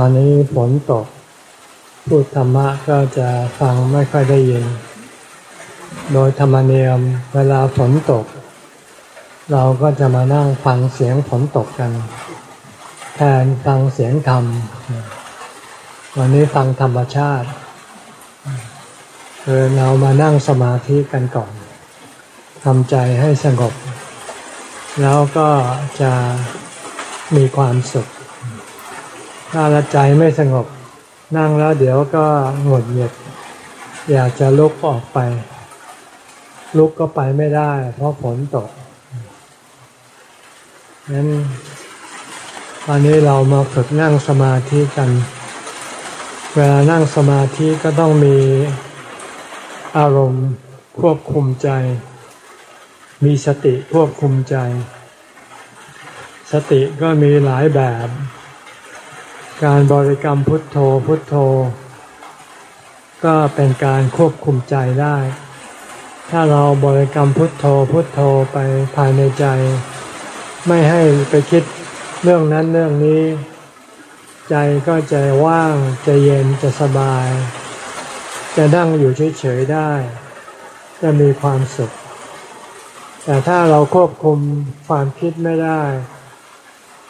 ตอนนี้ฝนตก พูดธรรมะก็จะฟังไม่ค่อยได้ยิน โดยธรรมเนียมเวลาฝนตก เราก็จะมานั่งฟังเสียงฝนตกกัน แทนฟังเสียงธรรม วันนี้ฟังธรรมชาติคือเรามานั่งสมาธิกันก่อนทำใจให้สงบ แล้วก็จะมีความสุข ถ้าละใจไม่สงบนั่งแล้วเดี๋ยวก็หงดหงิดอยากจะลุกออกไป ลุกก็ไปไม่ได้ เพราะฝนตกนั้นตอนนี้เรามาฝึกนั่งสมาธิกัน เวลานั่งสมาธิก็ต้องมีอารมณ์ควบคุมใจ มีสติควบคุมใจ สติก็มีหลายแบบ การบริกรรมพุทโธพุทโธ ก็เป็นการควบคุมใจได้ ถ้าเราบริกรรมพุทโธพุทโธไปภายในใจ ไม่ให้ไปคิดเรื่องนั้นเรื่องนี้ ใจก็จะว่างจะเย็นจะสบาย จะนั่งอยู่เฉยๆได้ จะมีความสุข แต่ถ้าเราควบคุมความคิดไม่ได้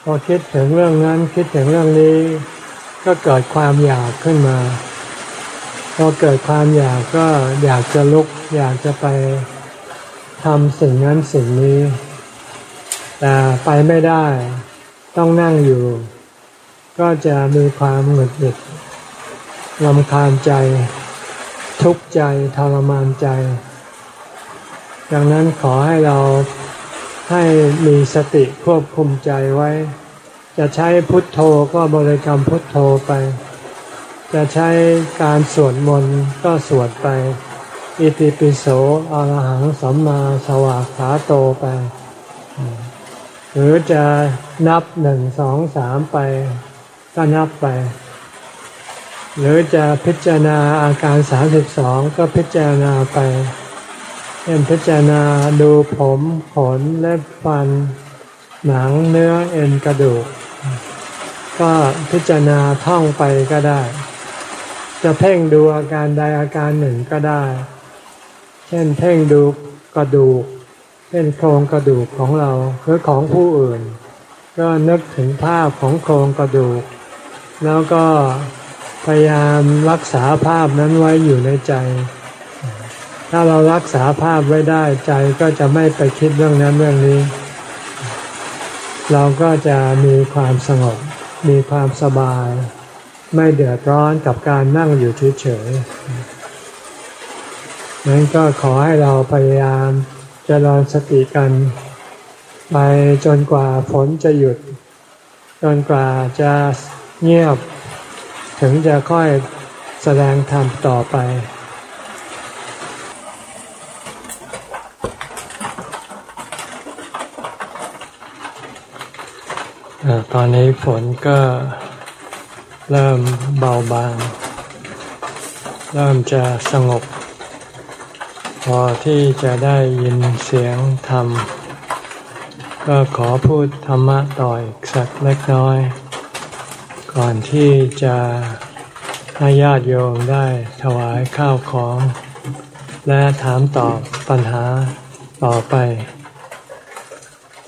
พอคิดถึงเรื่องนั้นคิดถึงเรื่องนี้ ก็เกิดความอยากขึ้นมา พอเกิดความอยากก็อยากจะลุก อยากจะไปทำสิ่งนั้นสิ่งนี้ แต่ไปไม่ได้ ต้องนั่งอยู่ ก็จะมีความหงุดหงิดลำคาญใจ ทุกข์ใจทรมานใจ ดังนั้นขอให้เรา ให้มีสติควบคุมใจไว้ จะใช้พุทโธก็บริกรรมพุทโธไป จะใช้การสวดมนต์ก็สวดไป อิติปิโสอรหังสัมมาสวากขาโตไป หรือจะนับหนึ่งสองสามไปก็นับไป หรือจะพิจารณาอาการสามสิบสองก็พิจารณาไป เช่นพิจารณาดูผมขนเล็บฟัน หนังเนื้อเอ็นกระดูก ก็พิจารณาท่องไปก็ได้ จะเพ่งดูอาการใดอาการหนึ่งก็ได้ เช่นเพ่งดูกระดูกเช่นโครงกระดูกของเราหรือของผู้อื่น ก็นึกถึงภาพของโครงกระดูก แล้วก็พยายามรักษาภาพนั้นไว้อยู่ในใจ ถ้าเรารักษาภาพไว้ได้ใจก็จะไม่ไปคิดเรื่องนั้นเรื่องนี้ เราก็จะมีความสงบ มีความสบาย ไม่เดือดร้อนกับการนั่งอยู่เฉยๆนั้นก็ขอให้เราพยายามจเจริญสติกันไปจนกว่าฝนจะหยุด จนกว่าจะเงียบ ถึงจะค่อยแสดงธรรมต่อไป ตอนนี้ฝนก็เริ่มเบาบาง เริ่มจะสงบ พอที่จะได้ยินเสียงธรรม ก็ขอพูดธรรมะต่ออีกสักเล็กน้อย ก่อนที่จะให้ญาติโยมได้ถวายข้าวของ และถามตอบปัญหาต่อไป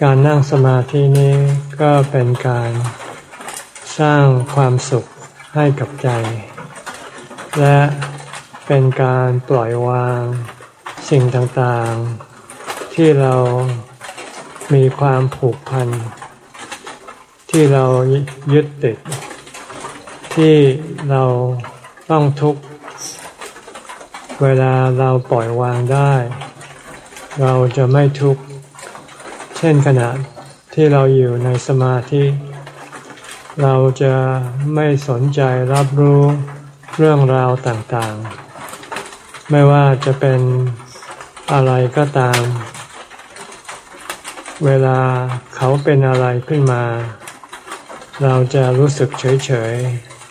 การนั่งสมาธินี้ก็เป็นการสร้างความสุขให้กับใจ และเป็นการปล่อยวางสิ่งต่างๆ ที่เรามีความผูกพัน ที่เรายึดติด ที่เราต้องทุกข์ เวลาเราปล่อยวางได้ เราจะไม่ทุกข์ เช่นขณะที่เราอยู่ในสมาธิ เราจะไม่สนใจรับรู้เรื่องราวต่างๆ ไม่ว่าจะเป็นอะไรก็ตาม เวลาเขาเป็นอะไรขึ้นมา เราจะรู้สึกเฉย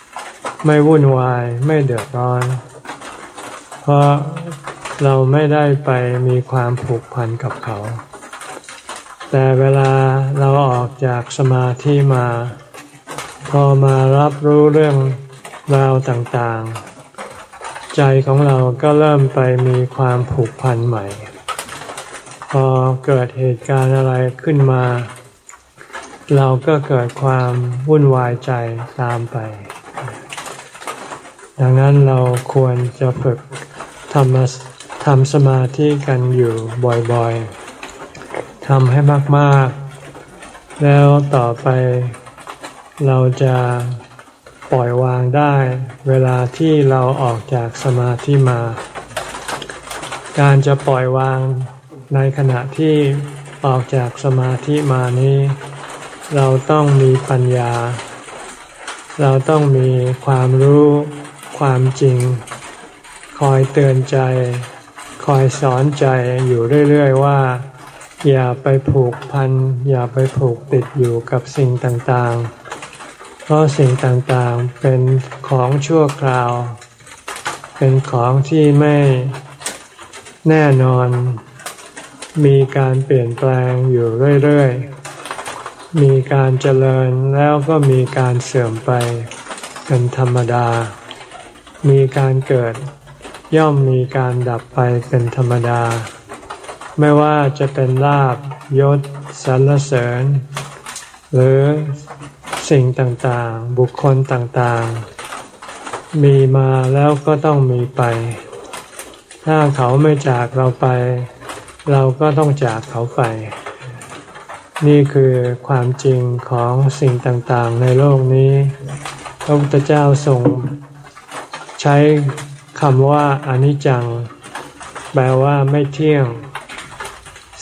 ๆ ไม่วุ่นวายไม่เดือดร้อน เพราะเราไม่ได้ไปมีความผูกพันกับเขา แต่เวลาเราออกจากสมาธิมา พอมารับรู้เรื่องราวต่างๆ ใจของเราก็เริ่มไปมีความผูกพันใหม่ พอเกิดเหตุการณ์อะไรขึ้นมา เราก็เกิดความวุ่นวายใจตามไป ดังนั้นเราควรจะฝึกทำทำสมาธิกันอยู่บ่อยๆ ทำให้มาก ๆ แล้วต่อไปเราจะปล่อยวางได้ เวลาที่เราออกจากสมาธิมา การจะปล่อยวางในขณะที่ออกจากสมาธิมานี้ เราต้องมีปัญญา เราต้องมีความรู้ความจริง คอยเตือนใจ คอยสอนใจอยู่เรื่อย ๆ ว่า อย่าไปผูกพัน อย่าไปผูกติดอยู่กับสิ่งต่างๆ เพราะสิ่งต่างๆเป็นของชั่วคราว เป็นของที่ไม่แน่นอน มีการเปลี่ยนแปลงอยู่เรื่อยๆ มีการเจริญแล้วก็มีการเสื่อมไปเป็นธรรมดา มีการเกิดย่อมมีการดับไปเป็นธรรมดา ไม่ว่าจะเป็นลาบยศสรรเสริญ หรือสิ่งต่างๆ บุคคลต่างๆ มีมาแล้วก็ต้องมีไป ถ้าเขาไม่จากเราไป เราก็ต้องจากเขาไป นี่คือความจริงของสิ่งต่างๆ ในโลกนี้ พระพุทธเจ้าทรงใช้คำว่าอนิจจัง แปลว่าไม่เที่ยง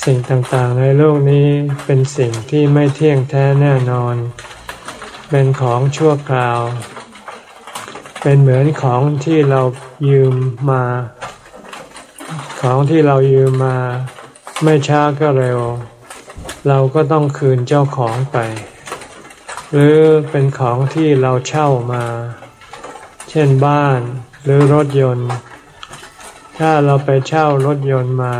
สิ่งต่างๆ ในโลกนี้เป็นสิ่งที่ไม่เที่ยงแท้แน่นอน เป็นของชั่วคราว เป็นเหมือนของที่เรายืมมา ของที่เรายืมมา ไม่ช้าก็เร็ว เราก็ต้องคืนเจ้าของไป หรือเป็นของที่เราเช่ามา เช่นบ้านหรือรถยนต์ ถ้าเราไปเช่ารถยนต์มา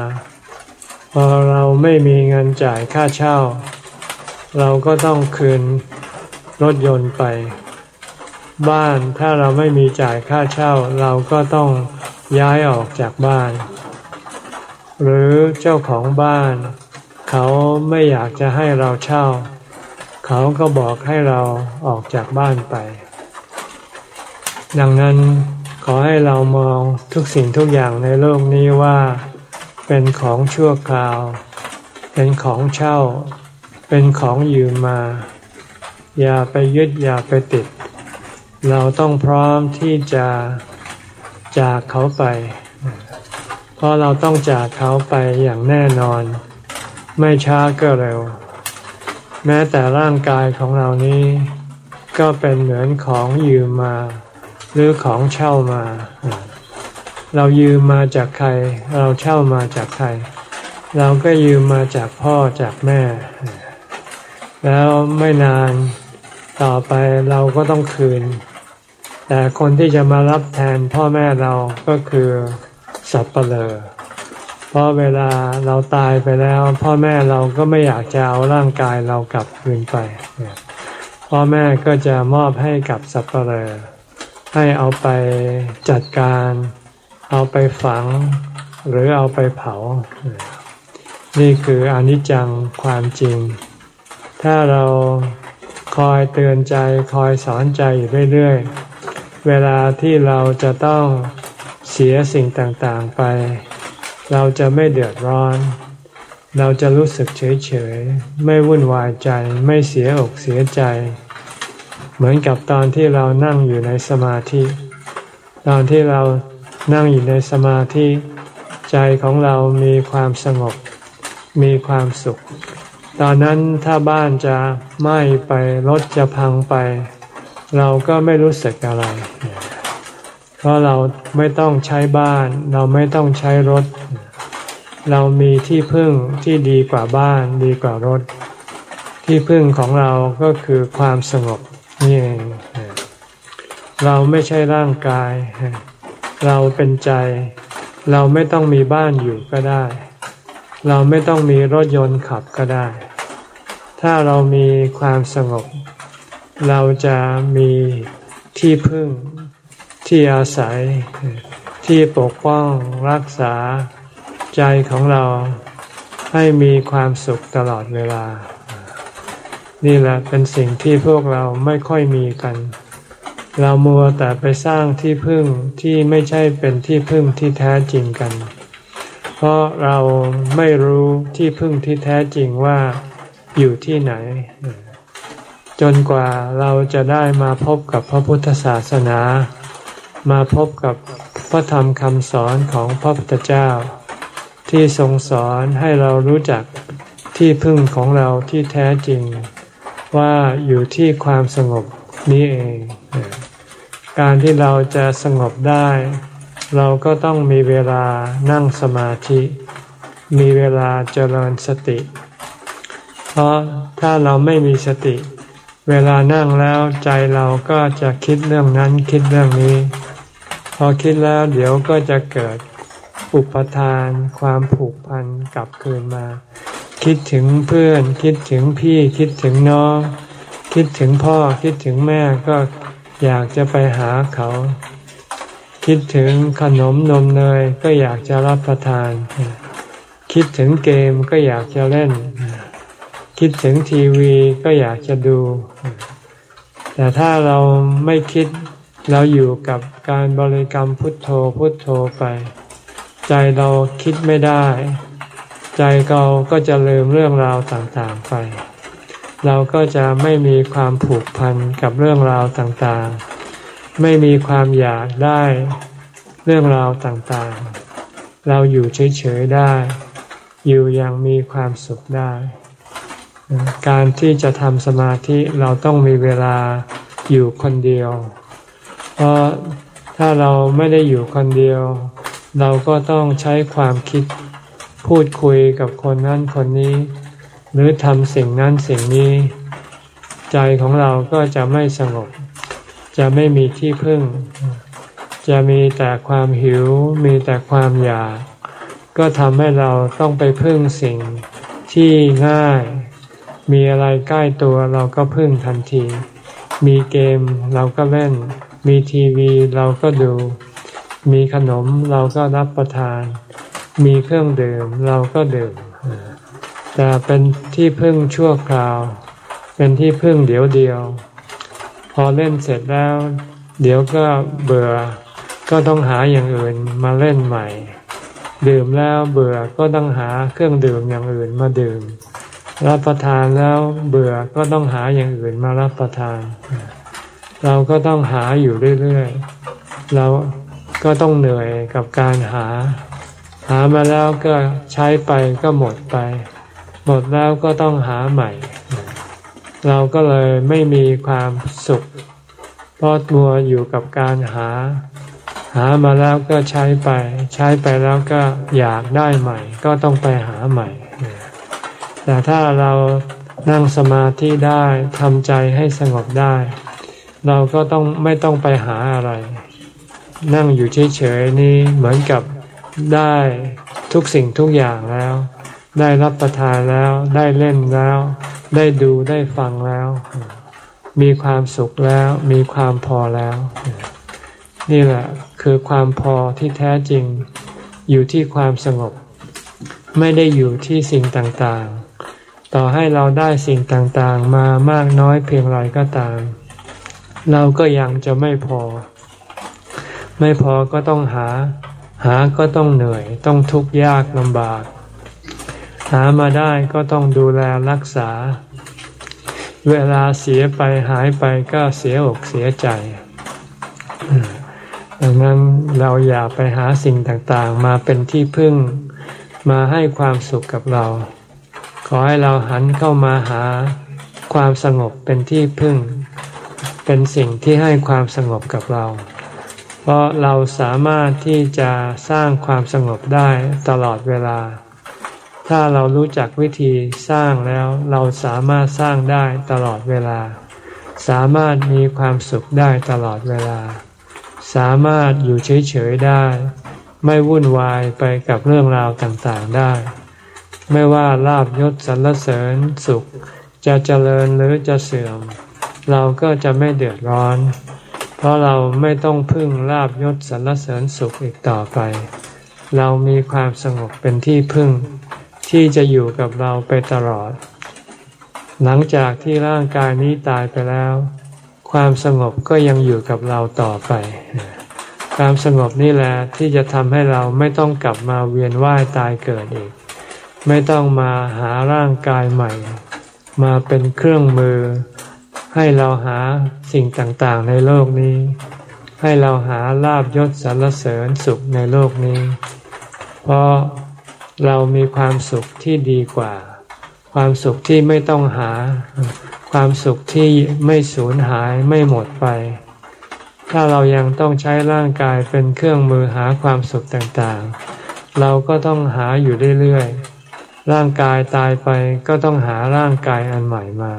พอเราไม่มีเงินจ่ายค่าเช่า เราก็ต้องคืนรถยนต์ไป บ้านถ้าเราไม่มีจ่ายค่าเช่า เราก็ต้องย้ายออกจากบ้าน หรือเจ้าของบ้าน เขาไม่อยากจะให้เราเช่า เขาก็บอกให้เราออกจากบ้านไป ดังนั้นขอให้เรามองทุกสิ่งทุกอย่างในโลกนี้ว่า เป็นของชั่วคราว เป็นของเช่า เป็นของยืมมา อย่าไปยึดอย่าไปติด เราต้องพร้อมที่จะจากเขาไป เพราะเราต้องจากเขาไปอย่างแน่นอน ไม่ช้าก็เร็ว แม้แต่ร่างกายของเรานี้ ก็เป็นเหมือนของยืมมา หรือของเช่ามา เรายืมมาจากใคร เราเช่ามาจากใคร เราก็ยืมมาจากพ่อจากแม่ แล้วไม่นานต่อไปเราก็ต้องคืน แต่คนที่จะมารับแทนพ่อแม่เราก็คือสับเปลอเพราะเวลาเราตายไปแล้ว พ่อแม่เราก็ไม่อยากจะเอาร่างกายเรากลับคืนไป พ่อแม่ก็จะมอบให้กับสับเปลอให้เอาไปจัดการ เอาไปฝังหรือเอาไปเผา นี่คืออนิจจังความจริง ถ้าเราคอยเตือนใจคอยสอนใจอยู่เรื่อยๆ เวลาที่เราจะต้องเสียสิ่งต่างๆไป เราจะไม่เดือดร้อน เราจะรู้สึกเฉยๆ ไม่วุ่นวายใจไม่เสียอกเสียใจ เหมือนกับตอนที่เรานั่งอยู่ในสมาธิ ตอนที่เรา นั่งอยู่ในสมาธิใจของเรามีความสงบ มีความสุข ตอนนั้นถ้าบ้านจะไหม้ไปรถจะพังไป เราก็ไม่รู้สึกอะไร เพราะเราไม่ต้องใช้บ้าน เราไม่ต้องใช้รถ เรามีที่พึ่งที่ดีกว่าบ้านดีกว่ารถ ที่พึ่งของเราก็คือความสงบนี่เองเราไม่ใช่ร่างกาย เราเป็นใจ เราไม่ต้องมีบ้านอยู่ก็ได้ เราไม่ต้องมีรถยนต์ขับก็ได้ ถ้าเรามีความสงบ เราจะมีที่พึ่งที่อาศัย ที่ปกป้องรักษาใจของเราให้มีความสุขตลอดเวลา นี่แหละเป็นสิ่งที่พวกเราไม่ค่อยมีกัน เรามัวแต่ไปสร้างที่พึ่งที่ไม่ใช่เป็นที่พึ่งที่แท้จริงกัน เพราะเราไม่รู้ที่พึ่งที่แท้จริงว่าอยู่ที่ไหน จนกว่าเราจะได้มาพบกับพระพุทธศาสนา มาพบกับพระธรรมคำสอนของพระพุทธเจ้า ที่ทรงสอนให้เรารู้จักที่พึ่งของเราที่แท้จริง ว่าอยู่ที่ความสงบนี้เอง การที่เราจะสงบได้ เราก็ต้องมีเวลานั่งสมาธิ มีเวลาเจริญสติ เพราะถ้าเราไม่มีสติ เวลานั่งแล้วใจเราก็จะคิดเรื่องนั้นคิดเรื่องนี้ พอคิดแล้วเดี๋ยวก็จะเกิดอุปทานความผูกพันกลับคืนมา คิดถึงเพื่อน คิดถึงพี่คิดถึงน้อง คิดถึงพ่อคิดถึงแม่ก็ อยากจะไปหาเขา คิดถึงขนมนมเนยก็อยากจะรับประทาน คิดถึงเกมก็อยากจะเล่น คิดถึงทีวีก็อยากจะดู แต่ถ้าเราไม่คิดเราอยู่กับการบริกรรมพุทโธพุทโธไป ใจเราคิดไม่ได้ ใจเราก็จะลืมเรื่องราวต่างๆไป เราก็จะไม่มีความผูกพันกับเรื่องราวต่างๆ ไม่มีความอยากได้เรื่องราวต่างๆ เราอยู่เฉยๆได้ อยู่อย่างมีความสุขได้ การที่จะทำสมาธิเราต้องมีเวลาอยู่คนเดียว เพราะถ้าเราไม่ได้อยู่คนเดียว เราก็ต้องใช้ความคิดพูดคุยกับคนนั้นคนนี้ หรือทำสิ่งนั้นสิ่งนี้ ใจของเราก็จะไม่สงบ จะไม่มีที่พึ่ง จะมีแต่ความหิว มีแต่ความอยาก ก็ทำให้เราต้องไปพึ่งสิ่งที่ง่าย มีอะไรใกล้ตัวเราก็พึ่งทันที มีเกมเราก็เล่น มีทีวีเราก็ดู มีขนมเราก็รับประทาน มีเครื่องดื่มเราก็ดื่ม แต่เป็นที่พึ่งชั่วคราว เป็นที่พึ่งเดี๋ยวเดียว พอเล่นเสร็จแล้ว เดี๋ยวก็เบื่อ ก็ต้องหาอย่างอื่นมาเล่นใหม่ ดื่มแล้วเบื่อก็ต้องหาเครื่องดื่มอย่างอื่นมาดื่ม รับประทานแล้วเบื่อก็ต้องหาอย่างอื่นมารับประทาน เราก็ต้องหาอยู่เรื่อยๆ เราก็ต้องเหนื่อยกับการหา หามาแล้วก็ใช้ไปก็หมดไป หมดแล้วก็ต้องหาใหม่ เราก็เลยไม่มีความสุขเพราะมัวอยู่กับการหา หามาแล้วก็ใช้ไป ใช้ไปแล้วก็อยากได้ใหม่ ก็ต้องไปหาใหม่ แต่ถ้าเรานั่งสมาธิได้ทำใจให้สงบได้ เราก็ต้องไม่ต้องไปหาอะไร นั่งอยู่เฉยๆนี่เหมือนกับได้ทุกสิ่งทุกอย่างแล้ว ได้รับประทานแล้ว ได้เล่นแล้ว ได้ดูได้ฟังแล้ว มีความสุขแล้ว มีความพอแล้ว นี่แหละคือความพอที่แท้จริง อยู่ที่ความสงบ ไม่ได้อยู่ที่สิ่งต่างๆ ต่อให้เราได้สิ่งต่างๆ มามากน้อยเพียงไรก็ตาม เราก็ยังจะไม่พอ ไม่พอก็ต้องหา หาก็ต้องเหนื่อย ต้องทุกข์ยากลำบากามาได้ก็ต้องดูแลรักษา เวลาเสียไปหายไปก็เสียอกเสียใจ ดังนั้นเราอย่าไปหาสิ่งต่างๆ มาเป็นที่พึ่งมาให้ความสุขกับเรา ขอให้เราหันเข้ามาหาความสงบเป็นที่พึ่ง เป็นสิ่งที่ให้ความสงบกับเรา เพราะเราสามารถที่จะสร้างความสงบได้ตลอดเวลา ถ้าเรารู้จักวิธีสร้างแล้วเราสามารถสร้างได้ตลอดเวลา สามารถมีความสุขได้ตลอดเวลา สามารถอยู่เฉยๆได้ ไม่วุ่นวายไปกับเรื่องราวต่างๆได้ ไม่ว่าลาบยศสรรเสริญสุข จะเจริญหรือจะเสื่อม เราก็จะไม่เดือดร้อน เพราะเราไม่ต้องพึ่งลาบยศสรรเสริญสุขอีกต่อไป เรามีความสงบเป็นที่พึ่ง ที่จะอยู่กับเราไปตลอด หลังจากที่ร่างกายนี้ตายไปแล้ว ความสงบก็ยังอยู่กับเราต่อไป ความสงบนี่แหละที่จะทำให้เราไม่ต้องกลับมาเวียนว่ายตายเกิดอีก ไม่ต้องมาหาร่างกายใหม่ มาเป็นเครื่องมือ ให้เราหาสิ่งต่างๆในโลกนี้ ให้เราหาลาบยศสรรเสริญสุขในโลกนี้ เพราะ เรามีความสุขที่ดีกว่า ความสุขที่ไม่ต้องหา ความสุขที่ไม่สูญหายไม่หมดไป ถ้าเรายังต้องใช้ร่างกายเป็นเครื่องมือหาความสุขต่างๆ เราก็ต้องหาอยู่เรื่อยๆ ร่างกายตายไปก็ต้องหาร่างกายอันใหม่มา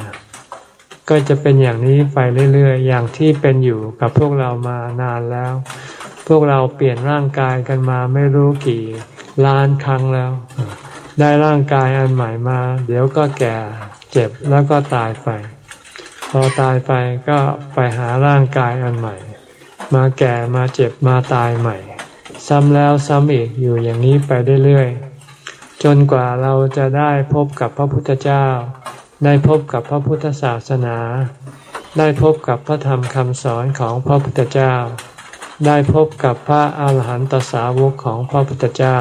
ก็จะเป็นอย่างนี้ไปเรื่อยๆ อย่างที่เป็นอยู่กับพวกเรามานานแล้ว พวกเราเปลี่ยนร่างกายกันมาไม่รู้กี่ ล้านครั้งแล้ว ได้ร่างกายอันใหม่มา เดี๋ยวก็แก่เจ็บแล้วก็ตายไป พอตายไปก็ไปหาร่างกายอันใหม่ มาแก่มาเจ็บมาตายใหม่ ซ้ำแล้วซ้ำอีกอยู่อย่างนี้ไปเรื่อยๆจนกว่าเราจะได้พบกับพระพุทธเจ้า ได้พบกับพระพุทธศาสนา ได้พบกับพระธรรมคำสอนของพระพุทธเจ้า ได้พบกับพระอาหารหันตสาวกของพระพุทธเจ้า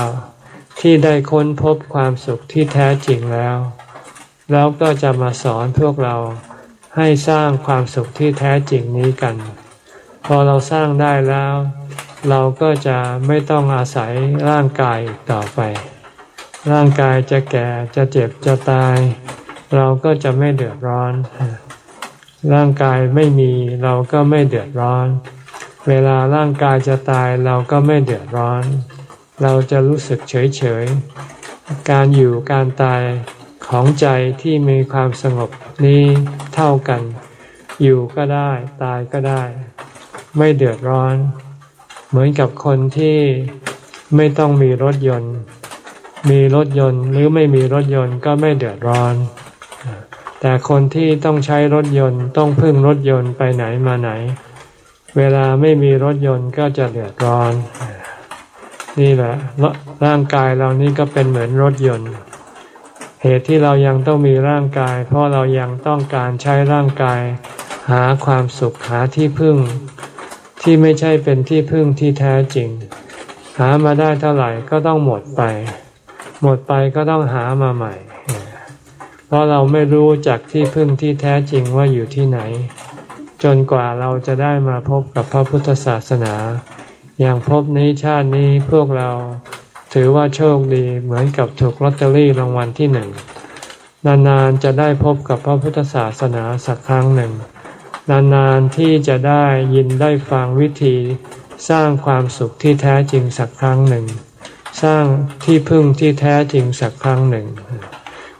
ที่ได้ค้นพบความสุขที่แท้จริงแล้ว แล้วก็จะมาสอนพวกเราให้สร้างความสุขที่แท้จริงนี้กัน พอเราสร้างได้แล้ว เราก็จะไม่ต้องอาศัยร่างกายต่อไป ร่างกายจะแก่จะเจ็บจะตาย เราก็จะไม่เดือดร้อน ร่างกายไม่มีเราก็ไม่เดือดร้อน เวลาร่างกายจะตายเราก็ไม่เดือดร้อน เราจะรู้สึกเฉยเฉยการอยู่การตายของใจที่มีความสงบนี้เท่ากัน อยู่ก็ได้ตายก็ได้ ไม่เดือดร้อน เหมือนกับคนที่ไม่ต้องมีรถยนต์ มีรถยนต์หรือไม่มีรถยนต์ก็ไม่เดือดร้อน แต่คนที่ต้องใช้รถยนต์ต้องพึ่งรถยนต์ไปไหนมาไหน เวลาไม่มีรถยนต์ก็จะเดือดร้อน นี่แหละร่างกายเรานี่ก็เป็นเหมือนรถยนต์ เหตุที่เรายังต้องมีร่างกาย เพราะเรายังต้องการใช้ร่างกาย หาความสุขหาที่พึ่ง ที่ไม่ใช่เป็นที่พึ่งที่แท้จริง หามาได้เท่าไหร่ก็ต้องหมดไป หมดไปก็ต้องหามาใหม่ เพราะเราไม่รู้จากที่พึ่งที่แท้จริงว่าอยู่ที่ไหน จนกว่าเราจะได้มาพบกับพระพุทธศาสนา อย่างพบนี้ชาตินี้พวกเราถือว่าโชคดีเหมือนกับถูกลอตเตอรี่รางวัลที่หนึ่งนานๆจะได้พบกับพระพุทธศาสนาสักครั้งหนึ่ง นานๆที่จะได้ยินได้ฟังวิธีสร้างความสุขที่แท้จริงสักครั้งหนึ่ง สร้างที่พึ่งที่แท้จริงสักครั้งหนึ่ง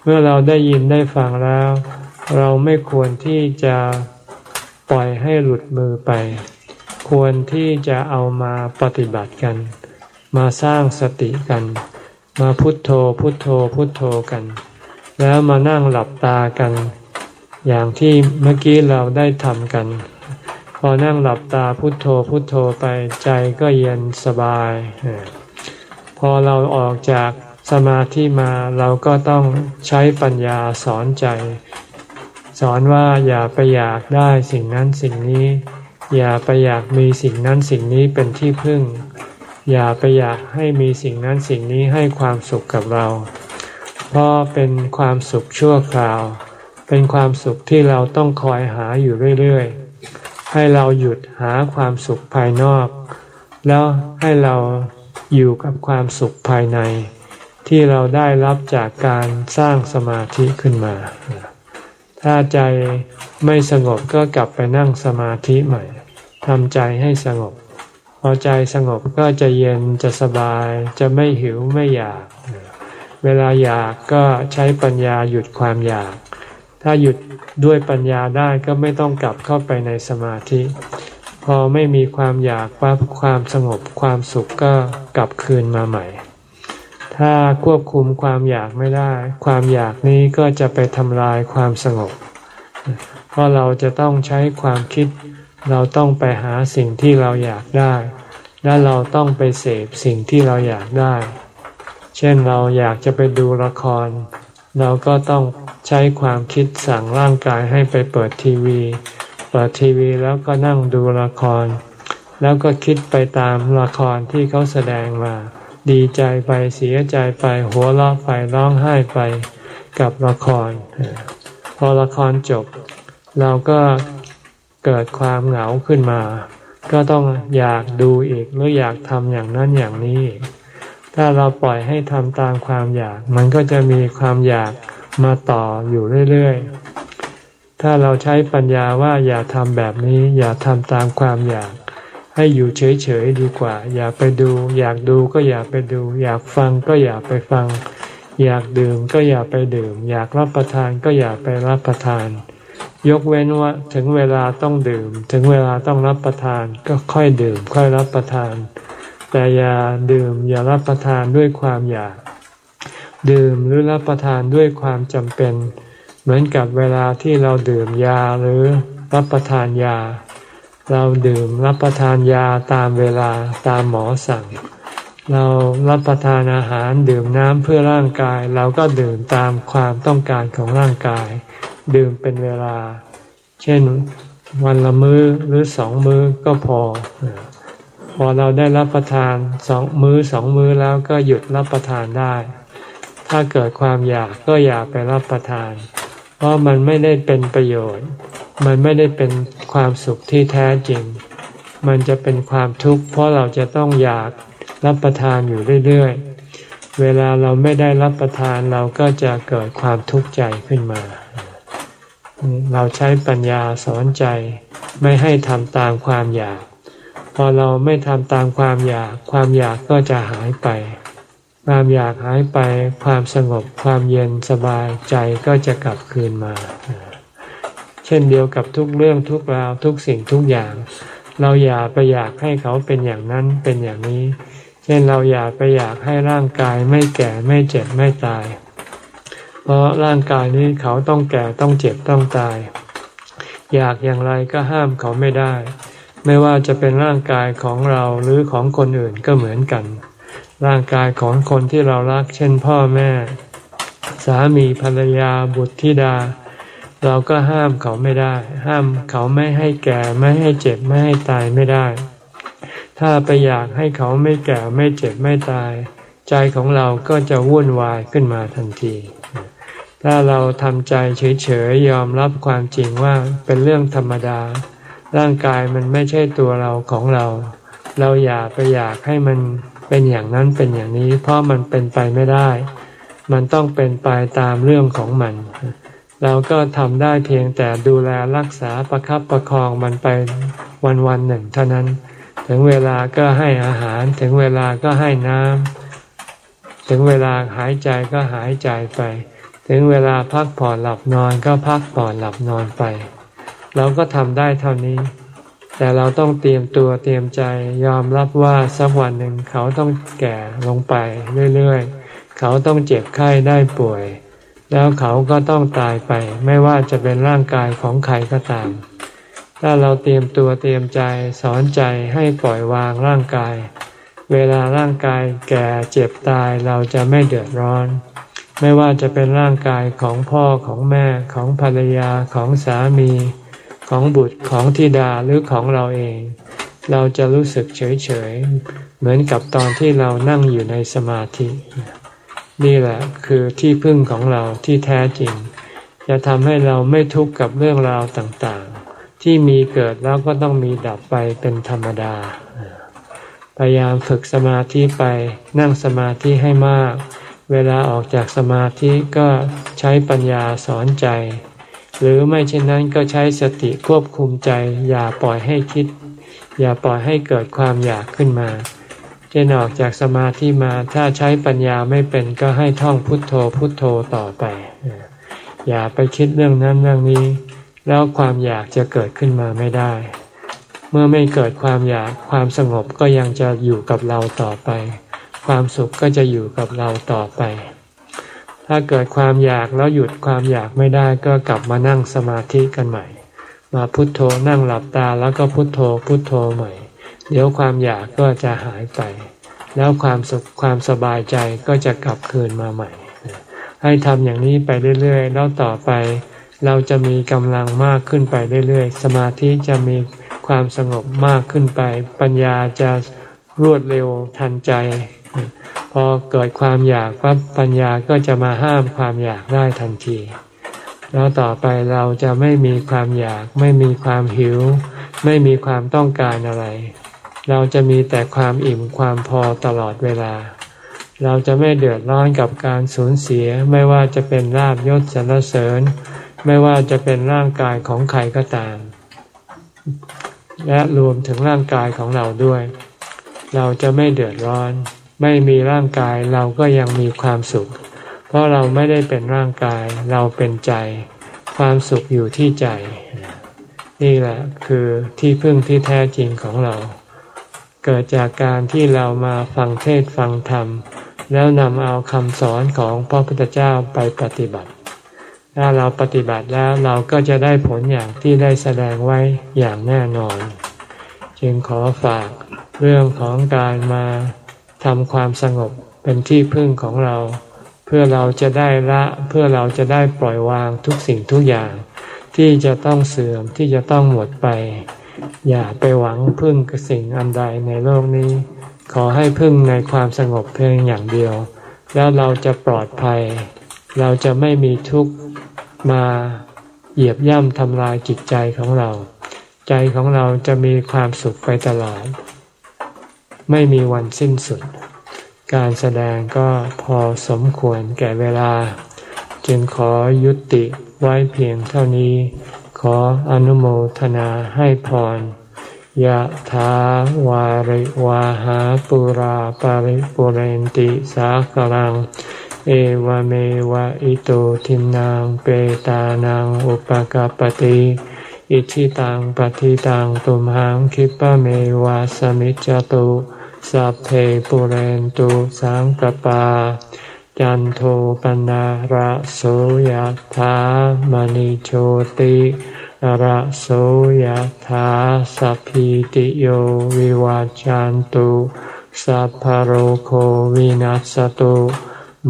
เมื่อเราได้ยินได้ฟังแล้ว เราไม่ควรที่จะ ปล่อยให้หลุดมือไป ควรที่จะเอามาปฏิบัติกัน มาสร้างสติกัน มาพุทโธพุทโธพุทโธกัน แล้วมานั่งหลับตากัน อย่างที่เมื่อกี้เราได้ทำกัน พอนั่งหลับตาพุทโธพุทโธไปใจก็เย็นสบาย พอเราออกจากสมาธิมาเราก็ต้องใช้ปัญญาสอนใจ สอนว่าอย่าไปอยากได้สิ่งนั้นสิ่งนี้ อย่าไปอยากมีสิ่งนั้นสิ่งนี้เป็นที่พึ่ง อย่าไปอยากให้มีสิ่งนั้นสิ่งนี้ให้ความสุขกับเรา เพราะเป็นความสุขชั่วคราว เป็นความสุขที่เราต้องคอยหาอยู่เรื่อยๆ ให้เราหยุดหาความสุขภายนอก แล้วให้เราอยู่กับความสุขภายใน ที่เราได้รับจากการสร้างสมาธิขึ้นมา ถ้าใจไม่สงบก็กลับไปนั่งสมาธิใหม่ทำใจให้สงบ พอใจสงบก็จะเย็นจะสบาย จะไม่หิวไม่อยาก เวลาอยากก็ใช้ปัญญาหยุดความอยาก ถ้าหยุดด้วยปัญญาได้ก็ไม่ต้องกลับเข้าไปในสมาธิ พอไม่มีความอยากปั๊บความสงบความสุขก็กลับคืนมาใหม่ ถ้าควบคุมความอยากไม่ได้ ความอยากนี้ก็จะไปทำลายความสงบ เพราะเราจะต้องใช้ความคิด เราต้องไปหาสิ่งที่เราอยากได้ และเราต้องไปเสพสิ่งที่เราอยากได้ เช่นเราอยากจะไปดูละคร เราก็ต้องใช้ความคิดสั่งร่างกายให้ไปเปิดทีวี เปิดทีวีแล้วก็นั่งดูละคร แล้วก็คิดไปตามละครที่เขาแสดงมา ดีใจไปเสียใจไปหัวเราะไปร้องไห้ไปกับละคร พอละครจบ เราก็เกิดความเหงาขึ้นมา ก็ต้องอยากดูอีกหรืออยากทำอย่างนั้นอย่างนี้ถ้าเราปล่อยให้ทำตามความอยาก มันก็จะมีความอยากมาต่ออยู่เรื่อยๆ ถ้าเราใช้ปัญญาว่าอย่าทำแบบนี้ อย่าทำตามความอยาก ให้อยู่เฉยๆดีกว่า อย่าไปดู อยากดูก็อย่าไปดู อยากฟังก็อย่าไปฟัง อยากดื่มก็อย่าไปดื่ม อยากรับประทานก็อย่าไปรับประทาน ยกเว้นว่าถึงเวลาต้องดื่ม ถึงเวลาต้องรับประทานก็ค่อยดื่ม ค่อยรับประทาน แต่อย่าดื่ม อย่ารับประทานด้วยความอยาก ดื่มหรือรับประทานด้วยความจำเป็น เหมือนกับเวลาที่เราดื่มยาหรือรับประทานยา เราดื่มรับประทานยาตามเวลาตามหมอสั่ง เรารับประทานอาหารดื่มน้ำเพื่อร่างกาย เราก็ดื่มตามความต้องการของร่างกาย ดื่มเป็นเวลา เช่นวันละมื้อหรือสองมื้อก็พอ พอเราได้รับประทานสองมื้อสองมื้อแล้วก็หยุดรับประทานได้ ถ้าเกิดความอยากก็อย่าไปรับประทาน ราะมันไม่ได้เป็นประโยชน์ มันไม่ได้เป็นความสุขที่แท้จริง มันจะเป็นความทุกข์เพราะเราจะต้องอยากรับประทานอยู่เรื่อยๆ เวลาเราไม่ได้รับประทานเราก็จะเกิดความทุกข์ใจขึ้นมา เราใช้ปัญญาสอนใจไม่ให้ทำตามความอยาก พอเราไม่ทำตามความอยาก ความอยากก็จะหายไป ความอยากหายไปความสงบความเย็นสบายใจก็จะกลับคืนมา เช่นเดียวกับทุกเรื่องทุกราวทุกสิ่งทุกอย่าง เราอย่าไปอยากให้เขาเป็นอย่างนั้นเป็นอย่างนี้ เช่นเราอย่าไปอยากให้ร่างกายไม่แก่ไม่เจ็บไม่ตาย เพราะร่างกายนี้เขาต้องแก่ต้องเจ็บต้องตาย อยากอย่างไรก็ห้ามเขาไม่ได้ ไม่ว่าจะเป็นร่างกายของเราหรือของคนอื่นก็เหมือนกัน ร่างกายของคนที่เรารัก เช่นพ่อแม่ สามีภรรยาบุตรธิดา เราก็ห้ามเขาไม่ได้ ห้ามเขาไม่ให้แก่ไม่ให้เจ็บไม่ให้ตายไม่ได้ ถ้าไปอยากให้เขาไม่แก่ไม่เจ็บไม่ตาย ใจของเราก็จะวุ่นวายขึ้นมาทันที ถ้าเราทำใจเฉยๆยอมรับความจริงว่าเป็นเรื่องธรรมดา ร่างกายมันไม่ใช่ตัวเราของเรา เราอย่าไปอยากให้มัน เป็นอย่างนั้นเป็นอย่างนี้ เพราะมันเป็นไปไม่ได้ มันต้องเป็นไปตามเรื่องของมัน เราก็ทำได้เพียงแต่ดูแลรักษาประคับประคองมันไปวันวันหนึ่ง เท่านั้น ถึงเวลาก็ให้อาหาร ถึงเวลาก็ให้น้ำถึงเวลาหายใจก็หายใจไป ถึงเวลาพักผ่อนหลับนอนก็พักผ่อนหลับนอนไป เราก็ทำได้เท่านี้ แต่เราต้องเตรียมตัวเตรียมใจยอมรับว่าสักวันหนึ่งเขาต้องแก่ลงไปเรื่อยๆ เขาต้องเจ็บไข้ได้ป่วย แล้วเขาก็ต้องตายไป ไม่ว่าจะเป็นร่างกายของใครก็ตาม ถ้าเราเตรียมตัวเตรียมใจสอนใจให้ปล่อยวางร่างกาย เวลาร่างกายแก่เจ็บตายเราจะไม่เดือดร้อน ไม่ว่าจะเป็นร่างกายของพ่อของแม่ของภรรยาของสามี ของบุตรของธิดาหรือของเราเอง เราจะรู้สึกเฉยเฉยเหมือนกับตอนที่เรานั่งอยู่ในสมาธิ นี่แหละคือที่พึ่งของเราที่แท้จริง จะทำให้เราไม่ทุกข์กับเรื่องราวต่างๆ ที่มีเกิดแล้วก็ต้องมีดับไปเป็นธรรมดา พยายามฝึกสมาธิไปนั่งสมาธิให้มาก เวลาออกจากสมาธิก็ใช้ปัญญาสอนใจ หรือไม่เช่นนั้นก็ใช้สติควบคุมใจ อย่าปล่อยให้คิด อย่าปล่อยให้เกิดความอยากขึ้นมาเช่นออกจากสมาธิมาถ้าใช้ปัญญาไม่เป็นก็ให้ท่องพุทโธพุทโธต่อไป อย่าไปคิดเรื่องนั้นเรื่องนี้ แล้วความอยากจะเกิดขึ้นมาไม่ได้ เมื่อไม่เกิดความอยากความสงบก็ยังจะอยู่กับเราต่อไป ความสุขก็จะอยู่กับเราต่อไป ถ้าเกิดความอยากแล้วหยุดความอยากไม่ได้ก็กลับมานั่งสมาธิกันใหม่ มาพุทโธนั่งหลับตาแล้วก็พุทโธพุทโธใหม่ เดี๋ยวความอยากก็จะหายไป แล้วความสุขความสบายใจก็จะกลับคืนมาใหม่ ให้ทำอย่างนี้ไปเรื่อย ๆ แล้วต่อไป เราจะมีกำลังมากขึ้นไปเรื่อย ๆ สมาธิจะมีความสงบมากขึ้นไป ปัญญาจะรวดเร็วทันใจ พอเกิดความอยากปั๊บปัญญาก็จะมาห้ามความอยากได้ทันที แล้วต่อไปเราจะไม่มีความอยาก ไม่มีความหิว ไม่มีความต้องการอะไร เราจะมีแต่ความอิ่มความพอตลอดเวลา เราจะไม่เดือดร้อนกับการสูญเสีย ไม่ว่าจะเป็นลาบยศสรรเสริญ ไม่ว่าจะเป็นร่างกายของใครก็ตาม และรวมถึงร่างกายของเราด้วย เราจะไม่เดือดร้อน ไม่มีร่างกายเราก็ยังมีความสุข เพราะเราไม่ได้เป็นร่างกายเราเป็นใจ ความสุขอยู่ที่ใจ นี่แหละคือที่พึ่งที่แท้จริงของเรา เกิดจากการที่เรามาฟังเทศฟังธรรม แล้วนำเอาคำสอนของพระพุทธเจ้าไปปฏิบัติ ถ้าเราปฏิบัติแล้วเราก็จะได้ผลอย่างที่ได้แสดงไว้อย่างแน่นอน จึงขอฝากเรื่องของการมา ทำความสงบเป็นที่พึ่งของเรา เพื่อเราจะได้ละเพื่อเราจะได้ปล่อยวางทุกสิ่งทุกอย่าง ที่จะต้องเสื่อมที่จะต้องหมดไป อย่าไปหวังพึ่งกับสิ่งอันใดในโลกนี้ ขอให้พึ่งในความสงบเพียงอย่างเดียว แล้วเราจะปลอดภัย เราจะไม่มีทุกข์มาเหยียบย่ำทำลายจิตใจของเรา ใจของเราจะมีความสุขไปตลอด ไม่มีวันสิ้นสุด การแสดงก็พอสมควรแก่เวลา จึงขอยุติไว้เพียงเท่านี้ ขออนุโมทนาให้พรยะถาวาริวาหาปุราปาริปุเรนติสากลัง เอวเมวะอิโตทินังเปตานังอุปกาปติอิชิตังปฏิตังตุมหังคิปะเมวะสมิจจตุ สัพเพปุเรนตุสังกปา จันโทปนะระโสยธามณิโชติระโสยธาสัพพิติโยวิวาจันตุสัพพโรโควินัสตุ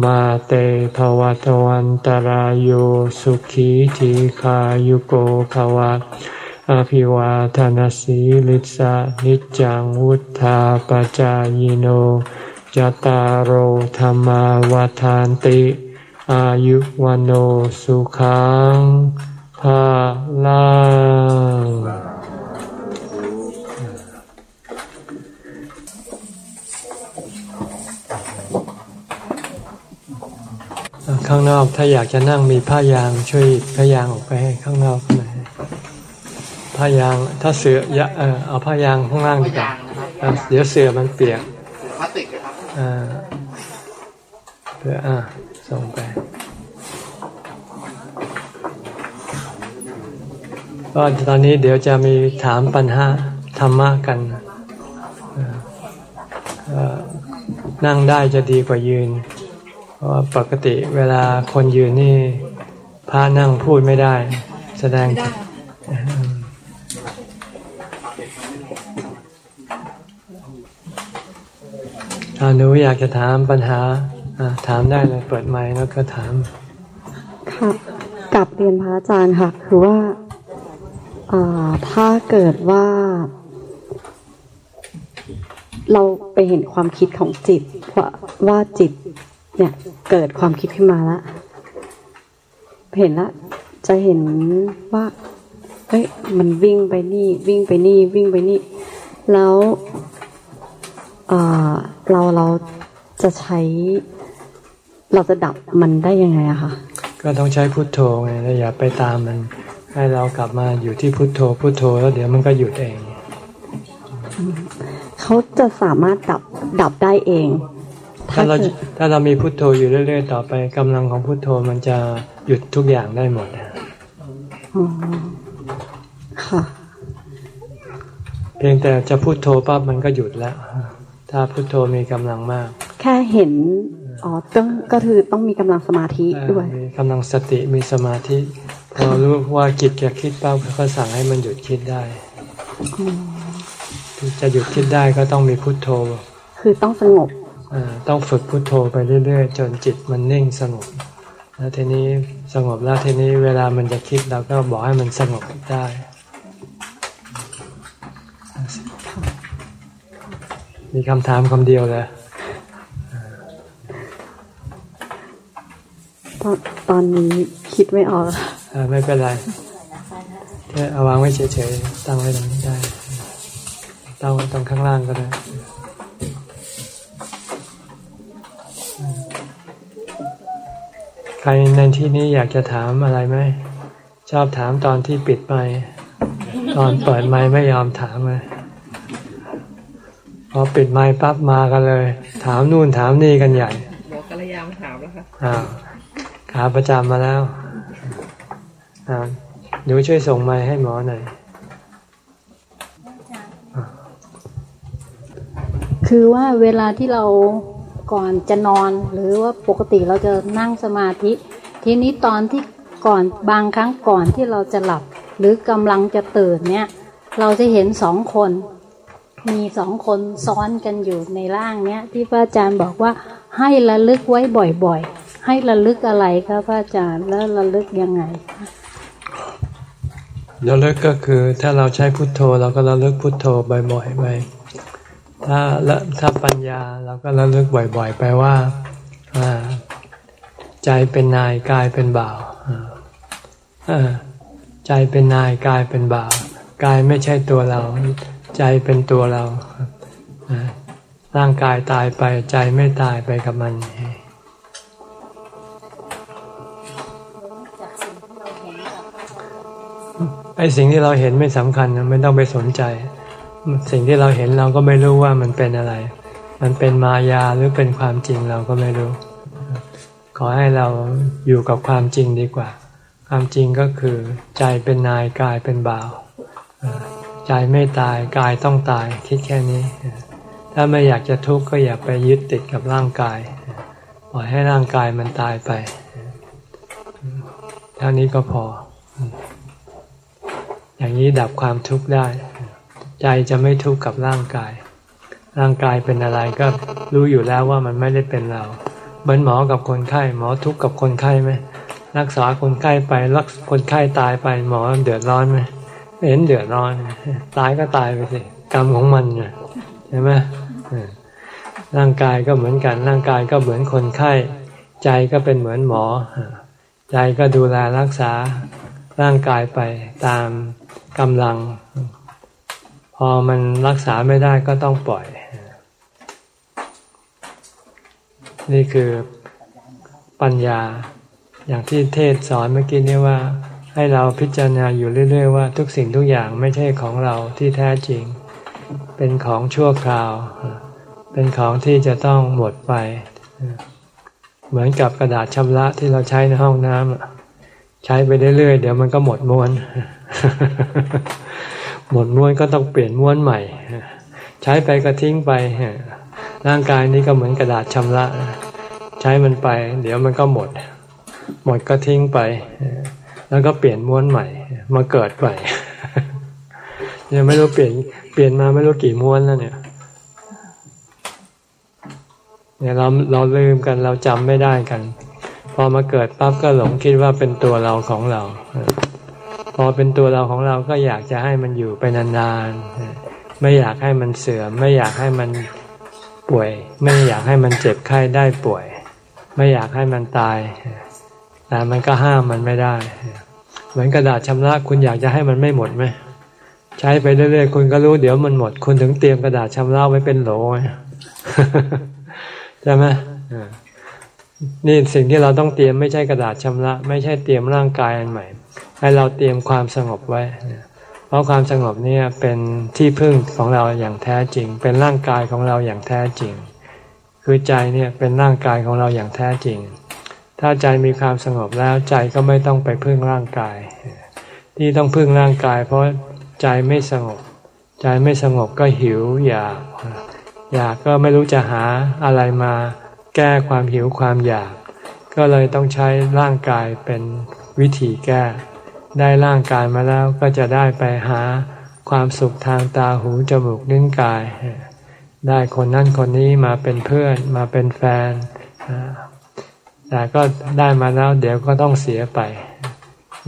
มาเตภวัตวันตารโยสุขีทีขายุโกภวะ อภิวาทานสีลิสานิจังวุธาปจายโนจตารโหธรรมาวาทานติ อายุวันโอสุขังภาลังข้างนอกถ้าอยากจะนั่งมีผ้ายางช่วยผ้ายางออกไปให้ข้างนอกหน่อย ผ้ายางถ้าเสือยะเออเอาผ้ายางข้างล่างดีกว่าอะเดี๋ยวเสือมันเปียกพลาสติกนะครับอ่าเพื่ออ่าส่งไปก็ตอนนี้เดี๋ยวจะมีถามปัญหาธรรมะกันเอ่อเอ่อนั่งได้จะดีกว่ายืน เพราะว่าปกติเวลาคนยืนนี่พระนั่งพูดไม่ได้ แสดง อาหนูอยากจะถามปัญหาอ่าถามได้เลยเปิดไมค์แล้วก็ถาม ค่ะกลับเรียนพระอาจารย์ค่ะ คือว่าอ่าถ้าเกิดว่า เราไปเห็นความคิดของจิตว่าว่าจิต เนี่ย เกิดความคิดขึ้นมาแล้วเห็นละจะเห็นว่าเอ้ยมันวิ่งไปนี่ วิ่งไปนี่ วิ่งไปนี่ แล้ว เราเราจะใช้ เราจะดับมันได้ยังไงอะคะก็ต้องใช้พุทโธไงแล้วอย่าไปตามมัน ให้เรากลับมาอยู่ที่พุทโธพุทโธแล้วเดี๋ยวมันก็หยุดเอง เขาจะสามารถดับดับได้เอง ถ้าเราเกิดถ้าเรามีพุทโธอยู่เรื่อย ๆ ต่อไปกำลังของพุทโธมันจะหยุดทุกอย่างได้หมดอ๋อค่ะ เพียงแต่จะพุทโธปั๊บมันก็หยุดแล้ว ถ้าพุทโธมีกำลังมาก แค่เห็นอ๋อต้องก็คือต้องมีกำลังสมาธิด้วยมีกำลังสติมีสมาธิพพอรู้ว่าจิตจะคิดปั๊บก็สั่งให้มันหยุดคิดได้จะหยุดคิดได้ก็ต้องมีพุทโธ คือต้องสงบต้องฝึกพุทโธไปเรื่อยๆ จนจิตมันนิ่งสงบ แล้วทีนี้สงบแล้วทีนี้เวลามันจะคิดเราก็บอกให้มันสงบได้ มีคำถามคำเดียวเลยตอนตอนนี้คิดไม่ออกไม่เป็นไรแค่เอาวางไว้เฉยๆตั้งไว้ตรงนี้ได้ตั้งไว้ตรงข้างล่างก็ได้ใครในที่นี้อยากจะถามอะไรไหมชอบถามตอนที่ปิดไมตอนเปิดไมไม่ยอมถามเลยพ อปิดไมปั๊บมากันเลย ถามนู่นถามนี่กันใหญ่บอกกัลยามถามแล้วค่ะอ้าวขาประจำมาแล้วอ้าวเดี๋ยวช่วยส่งไมให้หมอหน่อยคือว่าเวลาที่เราก่อนจะนอน หรือว่าปกติเราจะนั่งสมาธิ ทีนี้ตอนที่ก่อนบางครั้งก่อนที่เราจะหลับ หรือกำลังจะตื่นเนี่ย เราจะเห็นสองคน มีสองคนซ้อนกันอยู่ในร่างเนี้ย ที่พระอาจารย์บอกว่าให้ระลึกไว้บ่อยๆ ให้ระลึกอะไรครับพระอาจารย์แล้วระลึกยังไงระลึกก็คือถ้าเราใช้พุทโธเราก็ระลึกพุทโธบ่อยๆไปถ้าละถ้าปัญญาเราก็ระลึกบ่อยๆ ไปว่าใจเป็นนายกายเป็นบ่าวใจเป็นนายกายเป็นบ่าวกายไม่ใช่ตัวเรา ใจเป็นตัวเรา ร่างกายตายไปใจไม่ตายไปกับมันไอ้สิ่งที่เราเห็นไม่สำคัญไม่ต้องไปสนใจ สิ่งที่เราเห็นเราก็ไม่รู้ว่ามันเป็นอะไร มันเป็นมายาหรือเป็นความจริงเราก็ไม่รู้ ขอให้เราอยู่กับความจริงดีกว่า ความจริงก็คือใจเป็นนายกายเป็นบ่าว ใจไม่ตายกายต้องตายคิดแค่นี้ ถ้าไม่อยากจะทุกข์ก็อย่าไปยึดติดกับร่างกาย ปล่อยให้ร่างกายมันตายไป เท่านี้ก็พอ อย่างนี้ดับความทุกข์ได้ ใจจะไม่ทุกข์กับร่างกาย ร่างกายเป็นอะไรก็รู้อยู่แล้วว่ามันไม่ได้เป็นเรา เหมือนหมอกับคนไข้หมอทุกข์กับคนไข้ไหมรักษาคนไข้ไปรักคนไข้ตายไปหมอเดือดร้อนไหม เห็นเดือดร้อน ตายก็ตายไปสิกรรมของมันไงใช่ไหมร่างกายก็เหมือนกัน ร่างกายก็เหมือนคนไข้ ใจก็เป็นเหมือนหมอ ใจก็ดูแลรักษาร่างกายไปตามกำลัง พอมันรักษาไม่ได้ก็ต้องปล่อย นี่คือปัญญาอย่างที่เทศสอนเมื่อกี้นี้ว่า ให้เราพิจารณาอยู่เรื่อย ๆ ว่าทุกสิ่งทุกอย่างไม่ใช่ของเราที่แท้จริง เป็นของชั่วคราว เป็นของที่จะต้องหมดไป เหมือนกับกระดาษชำระที่เราใช้ในห้องน้ำใช้ไปเรื่อยๆเดี๋ยวมันก็หมดม้วน หมดม้วนก็ต้องเปลี่ยนม้วนใหม่ ใช้ไปก็ทิ้งไปร่างกายนี้ก็เหมือนกระดาษชำระ ใช้มันไป เดี๋ยวมันก็หมด หมดก็ทิ้งไป แล้วก็เปลี่ยนม้วนใหม่ มาเกิดใหม่ยังไม่รู้เปลี่ยนเปลี่ยนมาไม่รู้กี่ม้วนแล้วเนี่ยเนี่ยเราเราลืมกันเราจำไม่ได้กัน พอมาเกิดปั๊บก็หลงคิดว่าเป็นตัวเราของเรา พอเป็นตัวเราของเราก็อยากจะให้มันอยู่ไปนานๆไม่อยากให้มันเสื่อมไม่อยากให้มันป่วย ไม่อยากให้มันเจ็บไข้ได้ป่วย ไม่อยากให้มันตาย แต่มันก็ห้ามมันไม่ได้ เหมือนกระดาษชำระคุณอยากจะให้มันไม่หมดไหมใช้ไปเรื่อยๆคุณก็รู้เดี๋ยวมันหมด คุณถึงเตรียมกระดาษชำระไว้เป็นโหลใช่ไหมนี่สิ่งที่เราต้องเตรียมไม่ใช่กระดาษชำระ ไม่ใช่เตรียมร่างกายอันใหม่ ให้เราเตรียมความสงบไว้เพราะความสงบนี่เป็นที่พึ่งของเราอย่างแท้จริง เป็นร่างกายของเราอย่างแท้จริง คือใจเนี่ยเป็นร่างกายของเราอย่างแท้จริง ถ้าใจมีความสงบแล้วใจก็ไม่ต้องไปพึ่งร่างกาย ที่ต้องพึ่งร่างกาย เพราะใจไม่สงบ ใจไม่สงบก็หิวอยากอยากก็ไม่รู้จะหาอะไรมาแก้ความหิวความอยาก ก็เลยต้องใช้ร่างกายเป็นวิธีแก้ ได้ร่างกายมาแล้วก็จะได้ไปหาความสุขทางตาหูจมูกลิ้นกาย ได้คนนั้นคนนี้มาเป็นเพื่อนมาเป็นแฟน แต่ก็ได้มาแล้ว เดี๋ยวก็ต้องเสียไป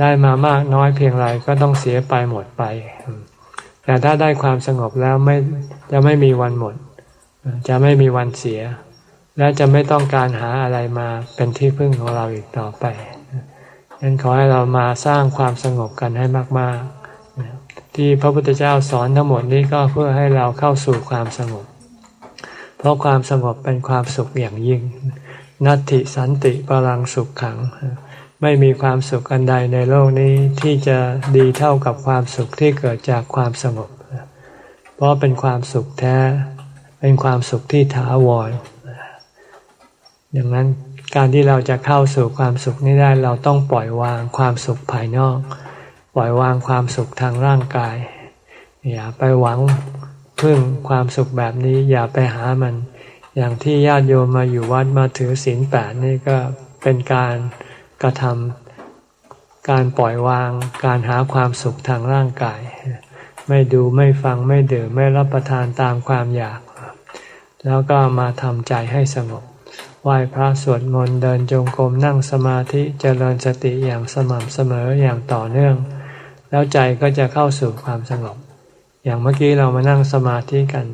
ได้มามากน้อยเพียงไรก็ต้องเสียไปหมดไป แต่ถ้าได้ความสงบแล้วไม่จะไม่มีวันหมด จะไม่มีวันเสีย และจะไม่ต้องการหาอะไรมาเป็นที่พึ่งของเราอีกต่อไปฉะนั้นขอให้เรามาสร้างความสงบกันให้มาก ๆ ที่พระพุทธเจ้าสอนทั้งหมดนี้ก็เพื่อให้เราเข้าสู่ความสงบ เพราะความสงบเป็นความสุขอย่างยิ่ง นัตติสันติปรังสุขขัง ไม่มีความสุขอันใดในโลกนี้ที่จะดีเท่ากับความสุขที่เกิดจากความสงบ เพราะเป็นความสุขแท้ เป็นความสุขที่ถาวรอย่างนั้นการที่เราจะเข้าสู่ความสุขนี้ได้เราต้องปล่อยวางความสุขภายนอก ปล่อยวางความสุขทางร่างกาย อย่าไปหวังพึ่งความสุขแบบนี้อย่าไปหามัน อย่างที่ญาติโยมมาอยู่วัดมาถือศีลแปดนี่ก็เป็นการกระทำการปล่อยวาง การหาความสุขทางร่างกาย ไม่ดูไม่ฟังไม่ดื่มไม่รับประทานตามความอยาก แล้วก็มาทำใจให้สงบไหว้พระสวดมนต์เดินจงกรมนั่งสมาธิเจริญสติอย่างสม่ำเสมออย่างต่อเนื่อง แล้วใจก็จะเข้าสู่ความสงบ อย่างเมื่อกี้เรามานั่งสมาธิกัน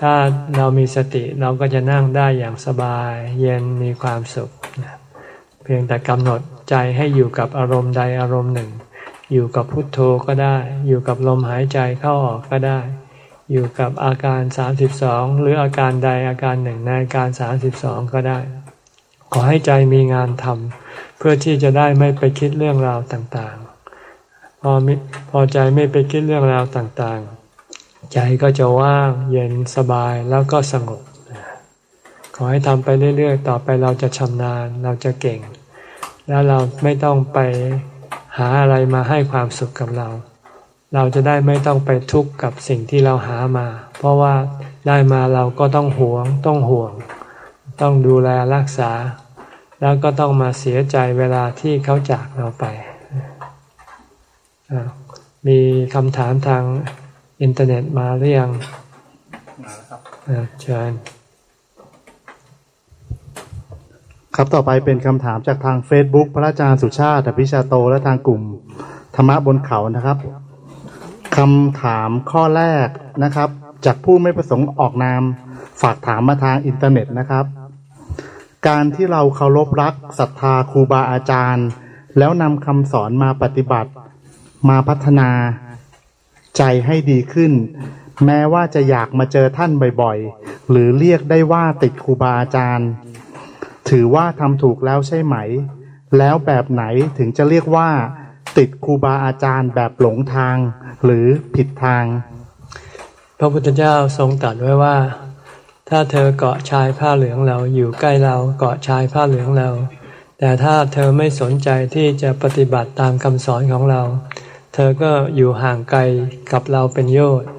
ถ้าเรามีสติเราก็จะนั่งได้อย่างสบาย เย็นมีความสุข เพียงแต่กำหนดใจให้อยู่กับอารมณ์ใดอารมณ์หนึ่ง อยู่กับพุทโธก็ได้ อยู่กับลมหายใจเข้าออกก็ได้ อยู่กับอาการสามสิบสองหรืออาการใดอาการหนึ่งในอาการสามสิบสองก็ได้ ขอให้ใจมีงานทำเพื่อที่จะได้ไม่ไปคิดเรื่องราวต่างๆ พอพอใจไม่ไปคิดเรื่องราวต่างๆ ใจก็จะว่างเย็นสบายแล้วก็สงบขอให้ทำไปเรื่อยๆ ต่อไปเราจะชำนาญเราจะเก่ง แล้วเราไม่ต้องไปหาอะไรมาให้ความสุขกับเรา เราจะได้ไม่ต้องไปทุกข์กับสิ่งที่เราหามา เพราะว่าได้มาเราก็ต้องหวง ต้องห่วง ต้องดูแลรักษา แล้วก็ต้องมาเสียใจเวลาที่เขาจากเราไป มีคำถามทาง อินเทอร์เน็ตมาหรือยัง มาแล้วครับเชิญครับต่อไปเป็นคำถามจากทาง Facebook พระอาจารย์สุชาติพิชาโตและทางกลุ่มธรรมะบนเขานะครับคำถามข้อแรกนะครับ จากผู้ไม่ประสงค์ออกนาม ฝากถามมาทางอินเทอร์เน็ตนะครับ การที่เราเคารพรักศรัทธาครูบาอาจารย์ แล้วนำคำสอนมาปฏิบัติ มาพัฒนา ใจให้ดีขึ้น แม้ว่าจะอยากมาเจอท่านบ่อยๆ หรือเรียกได้ว่าติดครูบาอาจารย์ ถือว่าทำถูกแล้วใช่ไหม แล้วแบบไหนถึงจะเรียกว่า ติดครูบาอาจารย์แบบหลงทาง หรือผิดทาง พระพุทธเจ้าทรงตรัสไว้ว่า ถ้าเธอเกาะชายผ้าเหลืองเราอยู่ใกล้เราเกาะชายผ้าเหลืองเราแต่ถ้าเธอไม่สนใจที่จะปฏิบัติตามคำสอนของเรา เธอก็อยู่ห่างไกลกับเราเป็นโยชน์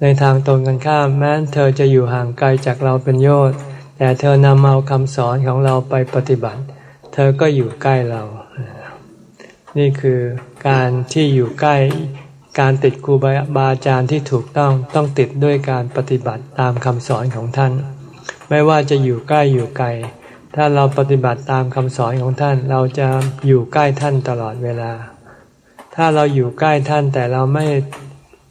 ในทางตรงกันข้ามแม้เธอจะอยู่ห่างไกลจากเราเป็นโยชน์แต่เธอนำเอาคำสอนของเราไปปฏิบัติ เธอก็อยู่ใกล้เรา นี่คือการที่อยู่ใกล้การติดครูบาอาจารย์ที่ถูกต้องต้องติดด้วยการปฏิบัติตามคำสอนของท่าน ไม่ว่าจะอยู่ใกล้อยู่ไกล ถ้าเราปฏิบัติตามคำสอนของท่าน เราจะอยู่ใกล้ท่านตลอดเวลา ถ้าเราอยู่ใกล้ท่านแต่เราไม่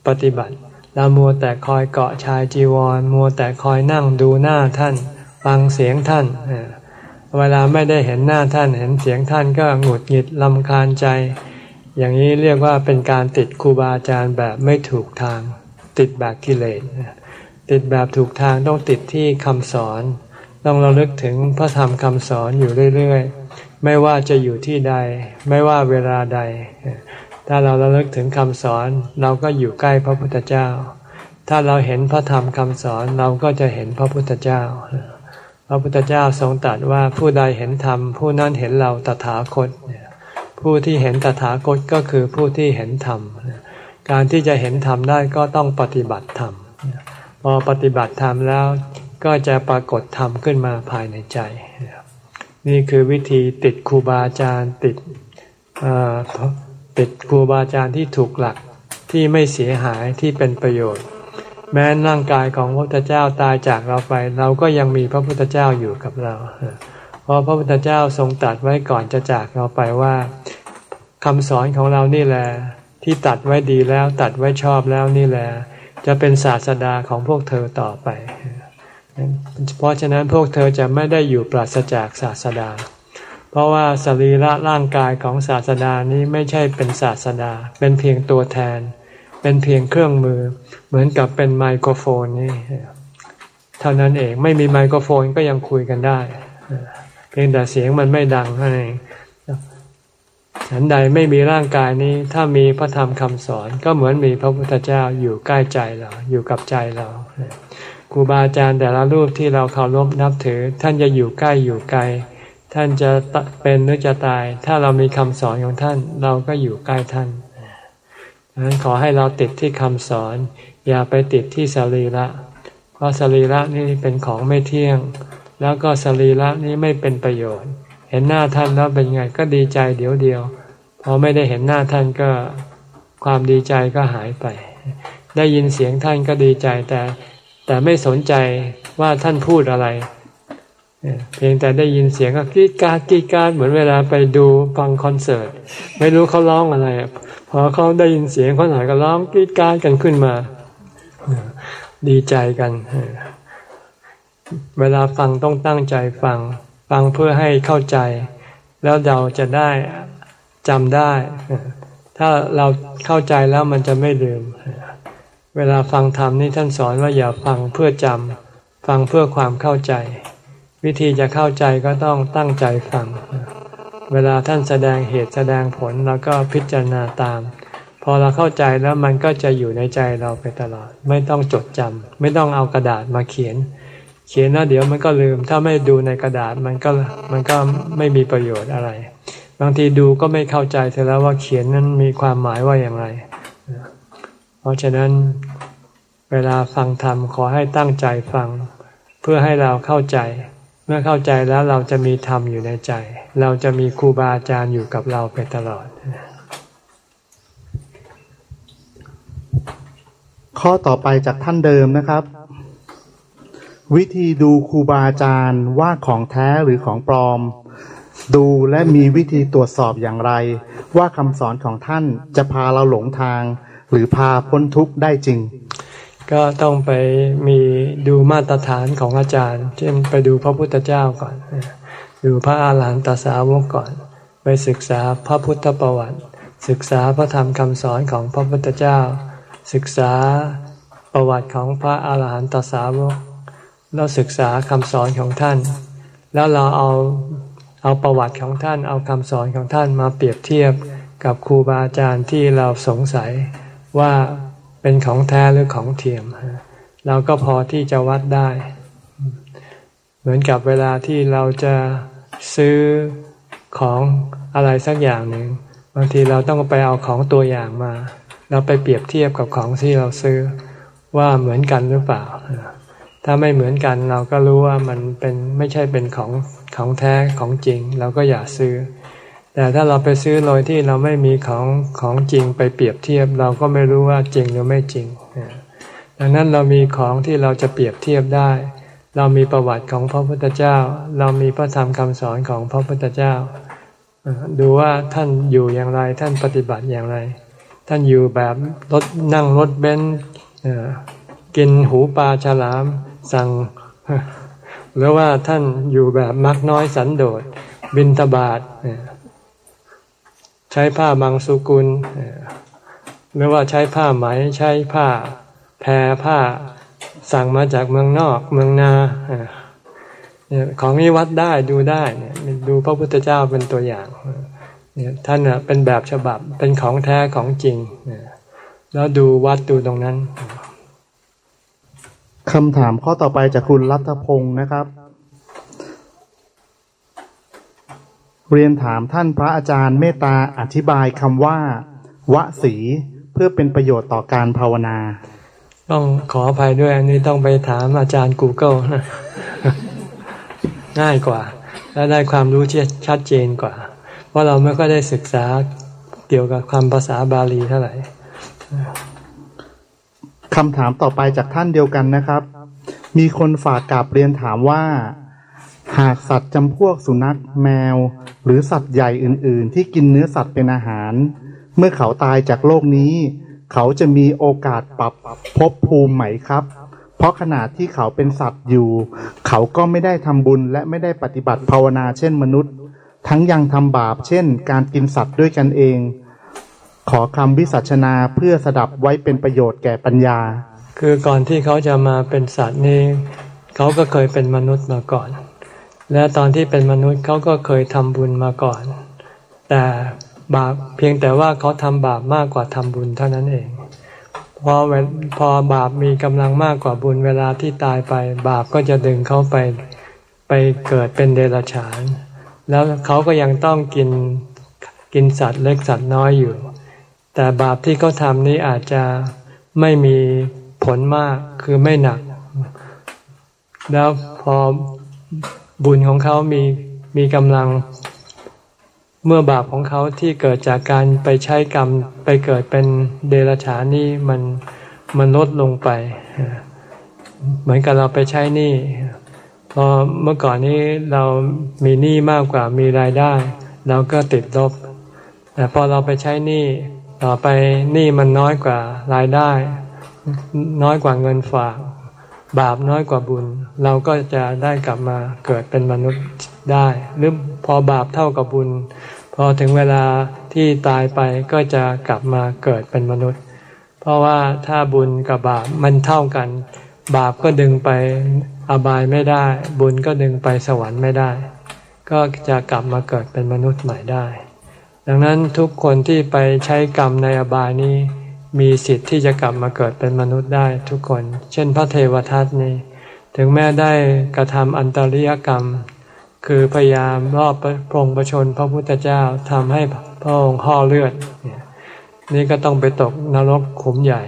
ปฏิบัติ เรามัวแต่คอยเกาะชายจีวร มัวแต่คอยนั่งดูหน้าท่าน ฟังเสียงท่าน เวลาไม่ได้เห็นหน้าท่านเห็นเสียงท่านก็หงุดหงิดลำคาญใจ อย่างนี้เรียกว่าเป็นการติดครูบาอาจารย์แบบไม่ถูกทาง ติดแบบกิเลสติดแบบถูกทางต้องติดที่คำสอน ต้องเราลึกถึงพระธรรมคำสอนอยู่เรื่อยๆ ไม่ว่าจะอยู่ที่ใด ไม่ว่าเวลาใด ถ้าเราระลึกถึงคำสอนเราก็อยู่ใกล้พระพุทธเจ้า ถ้าเราเห็นพระธรรมคำสอนเราก็จะเห็นพระพุทธเจ้า พระพุทธเจ้าทรงตรัสว่าผู้ใดเห็นธรรมผู้นั้นเห็นเราตถาคต ผู้ที่เห็นตถาคตก็คือผู้ที่เห็นธรรม การที่จะเห็นธรรมได้ก็ต้องปฏิบัติธรรม พอปฏิบัติธรรมแล้วก็จะปรากฏธรรมขึ้นมาภายในใจ นี่คือวิธีติดครูบาอาจารย์ติด ตติดครูบาอาจารย์ที่ถูกหลักที่ไม่เสียหายที่เป็นประโยชน์ แม้ร่างกายของพระพุทธเจ้าตายจากเราไป เราก็ยังมีพระพุทธเจ้าอยู่กับเรา เพราะพระพุทธเจ้าทรงตัดไว้ก่อนจะจากเราไปว่าคำสอนของเรานี่แหละที่ตัดไว้ดีแล้วตัดไว้ชอบแล้วนี่แหละจะเป็นศาสดาของพวกเธอต่อไป เพราะฉะนั้นพวกเธอจะไม่ได้อยู่ปราศจากศาสดา เพราะว่าสรีระร่างกายของศาสดานี้ไม่ใช่เป็นศาสดา เป็นเพียงตัวแทน เป็นเพียงเครื่องมือ เหมือนกับเป็นไมโครโฟนนี่เท่านั้นเองไม่มีไมโครโฟนก็ยังคุยกันได้ เพียงแต่เสียงมันไม่ดังเท่านั้นเองฉันใดไม่มีร่างกายนี้ ถ้ามีพระธรรมคำสอนก็เหมือนมีพระพุทธเจ้าอยู่ใกล้ใจเรา อยู่กับใจเราครูบาอาจารย์แต่ละรูปที่เราเคารพนับถือ ท่านจะอยู่ใกล้อยู่ไกล ท่านจะเป็นหรือจะตาย ถ้าเรามีคำสอนของท่าน เราก็อยู่ใกล้ท่านดังนั้นขอให้เราติดที่คำสอน อย่าไปติดที่สรีระ เพราะสรีระนี่เป็นของไม่เที่ยง แล้วก็สรีระนี้ไม่เป็นประโยชน์ เห็นหน้าท่านแล้วเป็นไงก็ดีใจเดี๋ยวเดียวพอไม่ได้เห็นหน้าท่านก็ความดีใจก็หายไป ได้ยินเสียงท่านก็ดีใจแต่แต่ไม่สนใจว่าท่านพูดอะไร เพียงแต่ได้ยินเสียงก็กีดการกีดการเหมือนเวลาไปดูฟังคอนเสิร์ต ไม่รู้เขาร้องอะไรพอเขาได้ยินเสียงเขาหน่อยก็ร้องกีดการกันขึ้นมา ดีใจกัน เวลาฟังต้องตั้งใจฟัง ฟังเพื่อให้เข้าใจ แล้วเราจะได้จำได้ ถ้าเราเข้าใจแล้วมันจะไม่ลืม เวลาฟังธรรมนี่ท่านสอนว่าอย่าฟังเพื่อจำฟังเพื่อความเข้าใจ วิธีจะเข้าใจก็ต้องตั้งใจฟัง เวลาท่านแสดงเหตุแสดงผลแล้วก็พิจารณาตาม พอเราเข้าใจแล้วมันก็จะอยู่ในใจเราไปตลอด ไม่ต้องจดจำไม่ต้องเอากระดาษมาเขียน เขียนแล้วเดี๋ยวมันก็ลืม ถ้าไม่ดูในกระดาษมันก็มันก็ไม่มีประโยชน์อะไร บางทีดูก็ไม่เข้าใจเสร็จแล้วว่าเขียนนั้นมีความหมายว่าอย่างไร เพราะฉะนั้นเวลาฟังธรรมขอให้ตั้งใจฟัง เพื่อให้เราเข้าใจ มื่อเข้าใจแล้วเราจะมีธรรมอยู่ในใจ เราจะมีครูบาอาจารย์อยู่กับเราไปตลอด ข้อต่อไปจากท่านเดิมนะครับ วิธีดูครูบาอาจารย์ว่าของแท้หรือของปลอม ดูและมีวิธีตรวจสอบอย่างไร ว่าคำสอนของท่านจะพาเราหลงทาง หรือพาพ้นทุกข์ได้จริง ก็ต้องไปมีดูมาตรฐานของอาจารย์ เช่นไปดูพระพุทธเจ้าก่อน ดูพระอาหารหันตสาวกก่อน ไปศึกษาพระพุทธประวัติ ศึกษาพระธรรมคำสอนของพระพุทธเจ้า ศึกษาประวัติของพระอาหารหันตสาวก แล้วศึกษาคำสอนของท่าน แล้วเราเอาเอาประวัติของท่าน เอาคำสอนของท่านมาเปรียบเทียบกับครูบาอาจารย์ที่เราสงสัยว่า เป็นของแท้หรือของเทียม เราก็พอที่จะวัดได้ เหมือนกับเวลาที่เราจะซื้อของอะไรสักอย่างหนึ่งบางทีเราต้องไปเอาของตัวอย่างมา เราไปเปรียบเทียบกับของที่เราซื้อว่าเหมือนกันหรือเปล่า ถ้าไม่เหมือนกันเราก็รู้ว่ามันเป็นไม่ใช่เป็นของของแท้ของจริง เราก็อย่าซื้อ แต่ถ้าเราไปซื้อโดยที่เราไม่มีของของจริงไปเปรียบเทียบ เราก็ไม่รู้ว่าจริงหรือไม่จริง ดังนั้นเรามีของที่เราจะเปรียบเทียบได้ เรามีประวัติของพระพุทธเจ้า เรามีพระธรรมคำสอนของพระพุทธเจ้า ดูว่าท่านอยู่อย่างไรท่านปฏิบัติอย่างไร ท่านอยู่แบบรถนั่งรถเบนซ์กินหูปลาฉลามสั่งหรือว่าท่านอยู่แบบมักน้อยสันโดษบินตบาท ใช้ผ้าบางสุกุลหรือว่าใช้ผ้าไหมใช้ผ้าแพรผ้าสั่งมาจากเมืองนอกเมืองนาเนี่ยของนี้วัดได้ดูได้เนี่ยดูพระพุทธเจ้าเป็นตัวอย่างเนี่ยท่านเป็นแบบฉบับเป็นของแท้ของจริง แล้วดูวัดดูตรงนั้นคำถามข้อต่อไปจากคุณรัตพงศ์นะครับ เรียนถามท่านพระอาจารย์เมตตาอธิบายคำว่าวสีเพื่อเป็นประโยชน์ต่อการภาวนา ต้องขออภัยด้วยอันนี้ต้องไปถามอาจารย์ Google นะง่ายกว่า และได้ความรู้ที่ชัดเจนกว่า เพราะเราไม่ก็ได้ศึกษาเกี่ยวกับคำภาษาบาลีเท่าไหร่คำถามต่อไปจากท่านเดียวกันนะครับ มีคนฝากกราบเรียนถามว่า หากสัตว์จำพวกสุนัขแมว หรือสัตว์ใหญ่อื่นๆ ที่กินเนื้อสัตว์เป็นอาหาร เมื่อเขาตายจากโลกนี้ เขาจะมีโอกาสปรับภพภูมิไหม่ครับ เพราะขณะที่เขาเป็นสัตว์อยู่ เขาก็ไม่ได้ทำบุญและไม่ได้ปฏิบัติภาวนาเช่นมนุษย์ ทั้งยังทำบาปเช่น การกินสัตว์ด้วยกันเอง ขอคำวิสัชนาเพื่อสดับไว้เป็นประโยชน์แก่ปัญญา คือก่อนที่เขาจะมาเป็นสัตว์นี่เขาก็เคยเป็นมนุษย์มาก่อน และตอนที่เป็นมนุษย์เขาก็เคยทำบุญมาก่อน แต่บาปเพียงแต่ว่าเขาทำบาปมากกว่าทำบุญเท่านั้นเองพอเวพอบาปมีกำลังมากกว่าบุญเวลาที่ตายไป บาปก็จะดึงเขาไปไปเกิดเป็นเดรัจฉาน แล้วเขาก็ยังต้องกินกินสัตว์เล็กสัตว์น้อยอยู่ แต่บาปที่เขาทำนี้อาจจะไม่มีผลมากคือไม่หนัก แล้วพอ บุญของเขามีมีกำลัง เมื่อบาปของเขาที่เกิดจากการไปใช้กรรมไปเกิดเป็นเดรัจฉานี่มันมันลดลงไป เหมือนกับเราไปใช้หนี้พอเมื่อก่อนนี้เรามีหนี้มากกว่ามีรายได้ เราก็ติดลบ แต่พอเราไปใช้หนี้ต่อไปหนี้มันน้อยกว่ารายได้ น้อยกว่าเงินฝาก บาปน้อยกว่าบุญ เราก็จะได้กลับมาเกิดเป็นมนุษย์ได้หรือพอบาปเท่ากับบุญ พอถึงเวลาที่ตายไปก็จะกลับมาเกิดเป็นมนุษย์ เพราะว่าถ้าบุญกับบาปมันเท่ากัน บาปก็ดึงไปอบายไม่ได้ บุญก็ดึงไปสวรรค์ไม่ได้ ก็จะกลับมาเกิดเป็นมนุษย์ใหม่ได้ ดังนั้นทุกคนที่ไปใช้กรรมในอบายนี้ มีสิทธิ์ที่จะกลับมาเกิดเป็นมนุษย์ได้ทุกคน เช่นพระเทวทัตนี้ ถึงแม้ได้กระทำอันตริยกรรม คือพยายามรอบพรงประชนพระพุทธเจ้าทำให้พระองค์ห่อเลือดนี่ยนี่ก็ต้องไปตกนรกขุมใหญ่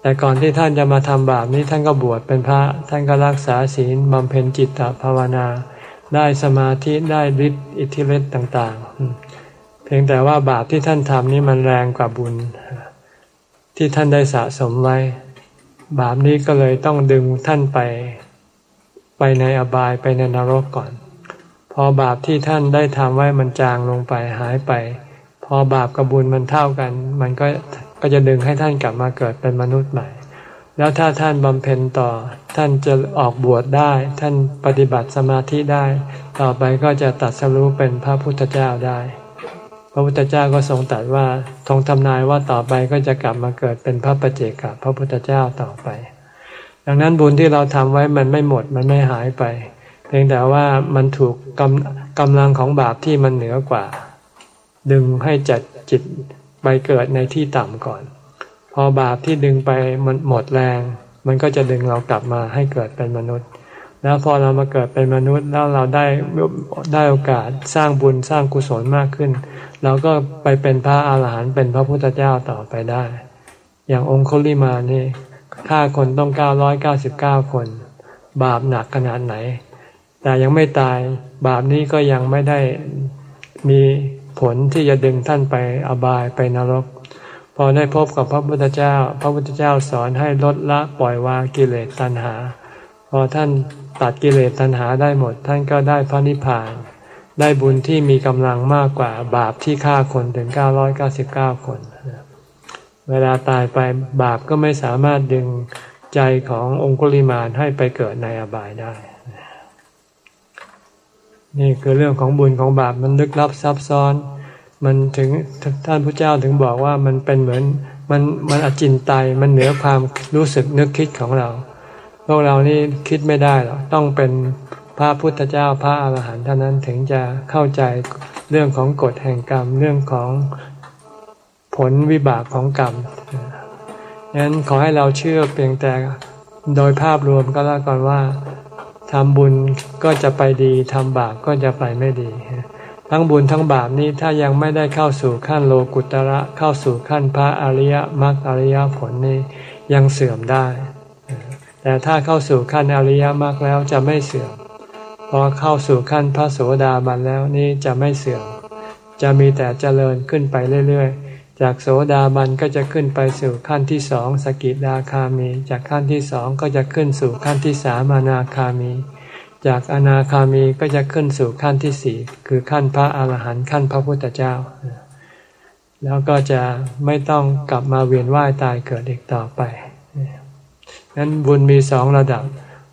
แต่ก่อนที่ท่านจะมาทำบาปนี้ท่านก็บวชเป็นพระ ท่านก็รักษาศีลบำเพ็ญจิตตภาวนา ได้สมาธิได้ฤทธิ์อิทธิฤทธิ์ต่าง ๆ เพียงแต่ว่าบาปที่ท่านทำนี้มันแรงกว่าบุญ ที่ท่านได้สะสมไว้ บาปนี้ก็เลยต้องดึงท่านไป ไปในอบายไปในนรกก่อน พอบาปที่ท่านได้ทำไว้มันจางลงไปหายไป พอบาปกับบุญมันเท่ากัน มันก็ก็จะดึงให้ท่านกลับมาเกิดเป็นมนุษย์ใหม่ แล้วถ้าท่านบำเพ็ญต่อ ท่านจะออกบวชได้ ท่านปฏิบัติสมาธิได้ ต่อไปก็จะตัดสรู้เป็นพระพุทธเจ้าได้ พระพุทธเจ้าก็ทรงตรัสว่าทรงทำนายว่าต่อไปก็จะกลับมาเกิดเป็นพระปัจเจกับพระพุทธเจ้าต่อไป ดังนั้นบุญที่เราทำไว้มันไม่หมดมันไม่หายไป เพียงแต่ว่ามันถูกกำกำลังของบาปที่มันเหนือกว่า ดึงให้จัดจิตไปเกิดในที่ต่ำก่อน พอบาปที่ดึงไปมันหมดแรง มันก็จะดึงเรากลับมาให้เกิดเป็นมนุษย์ แล้วพอเรามาเกิดเป็นมนุษย์แล้วเราได้ได้โอกาสสร้างบุญสร้างกุศลมากขึ้น เราก็ไปเป็นพระอาหารหันต์เป็นพระพุทธเจ้าต่อไปได้ อย่างองคุลิมานี่ฆ่าคนต้องเก้าร้อยเก้าสิบเก้าคน บาปหนักขนาดไหน แต่ยังไม่ตายบาปนี้ก็ยังไม่ได้มีผลที่จะดึงท่านไปอบายไปนรก พอได้พบกับพระพุทธเจ้า พระพุทธเจ้าสอนให้ลดละปล่อยวางกิเลสตัณหา พอท่านตัดกิเลสตัณหาได้หมด ท่านก็ได้พระนิพพาน ได้บุญที่มีกำลังมากกว่าบาปที่ฆ่าคนถึง 999 คน เวลาตายไปบาปก็ไม่สามารถดึงใจขององคุลิมานให้ไปเกิดในอบายได้ นี่คือเรื่องของบุญของบาปมันลึกลับซับซ้อน มันถึงท่านพระเจ้าถึงบอกว่ามันเป็นเหมือนมันมันอจินไตยมันเหนือความรู้สึกนึกคิดของเรา พวกเรานี่คิดไม่ได้หรอกต้องเป็น ระพุทธเจ้าพระอาหารหันต์เท่านั้นถึงจะเข้าใจเรื่องของกฎแห่งกรรมเรื่องของผลวิบากของกรรมงั้นขอให้เราเชื่อเพียงแต่โดยภาพรวมก็แล้วกันว่าทำบุญก็จะไปดีทำบาปก็จะไปไม่ดี ทั้งบุญทั้งบาปนี้ถ้ายังไม่ได้เข้าสู่ขั้นโลกุตระเข้าสู่ขั้นพระอริยมรรคอริยผลนี้ยังเสื่อมได้ แต่ถ้าเข้าสู่ขั้นอริยมรรคแล้วจะไม่เสื่อม พอเข้าสู่ขั้นพระโสดาบันแล้วนี่จะไม่เสื่อม จะมีแต่เจริญขึ้นไปเรื่อยๆ จากโสดาบันก็จะขึ้นไปสู่ขั้นที่สองสกิดาคามี จากขั้นที่สองก็จะขึ้นสู่ขั้นที่สามอนาคามี จากอนาคามีก็จะขึ้นสู่ขั้นที่สี่คือขั้นพระอาหารหันต์ขั้นพระพุทธเจ้า แล้วก็จะไม่ต้องกลับมาเวียนว่ายตายเกิดอีกต่อไปนั้นบุญมีสองระดับ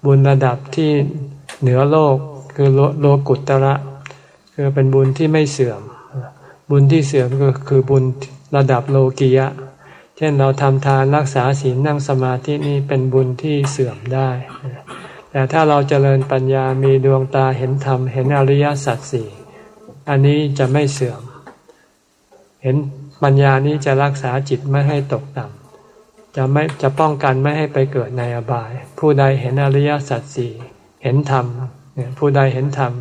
บุญระดับที่เหนือโลก คือโลกุตระคือเป็นบุญที่ไม่เสื่อม บุญที่เสื่อมก็คือบุญระดับโลกียะ เช่นเราทำทานรักษาศีลนั่งสมาธินี่เป็นบุญที่เสื่อมได้ แต่ถ้าเราเจริญปัญญามีดวงตาเห็นธรรม เห็นอริยสัจสี่อันนี้จะไม่เสื่อม เห็นปัญญานี้จะรักษาจิตไม่ให้ตกต่ำจะไม่จะป้องกันไม่ให้ไปเกิดในอบาย ผู้ใดเห็นอริยสัจสี่เห็นธรรม ผู้ใดเห็นธรรม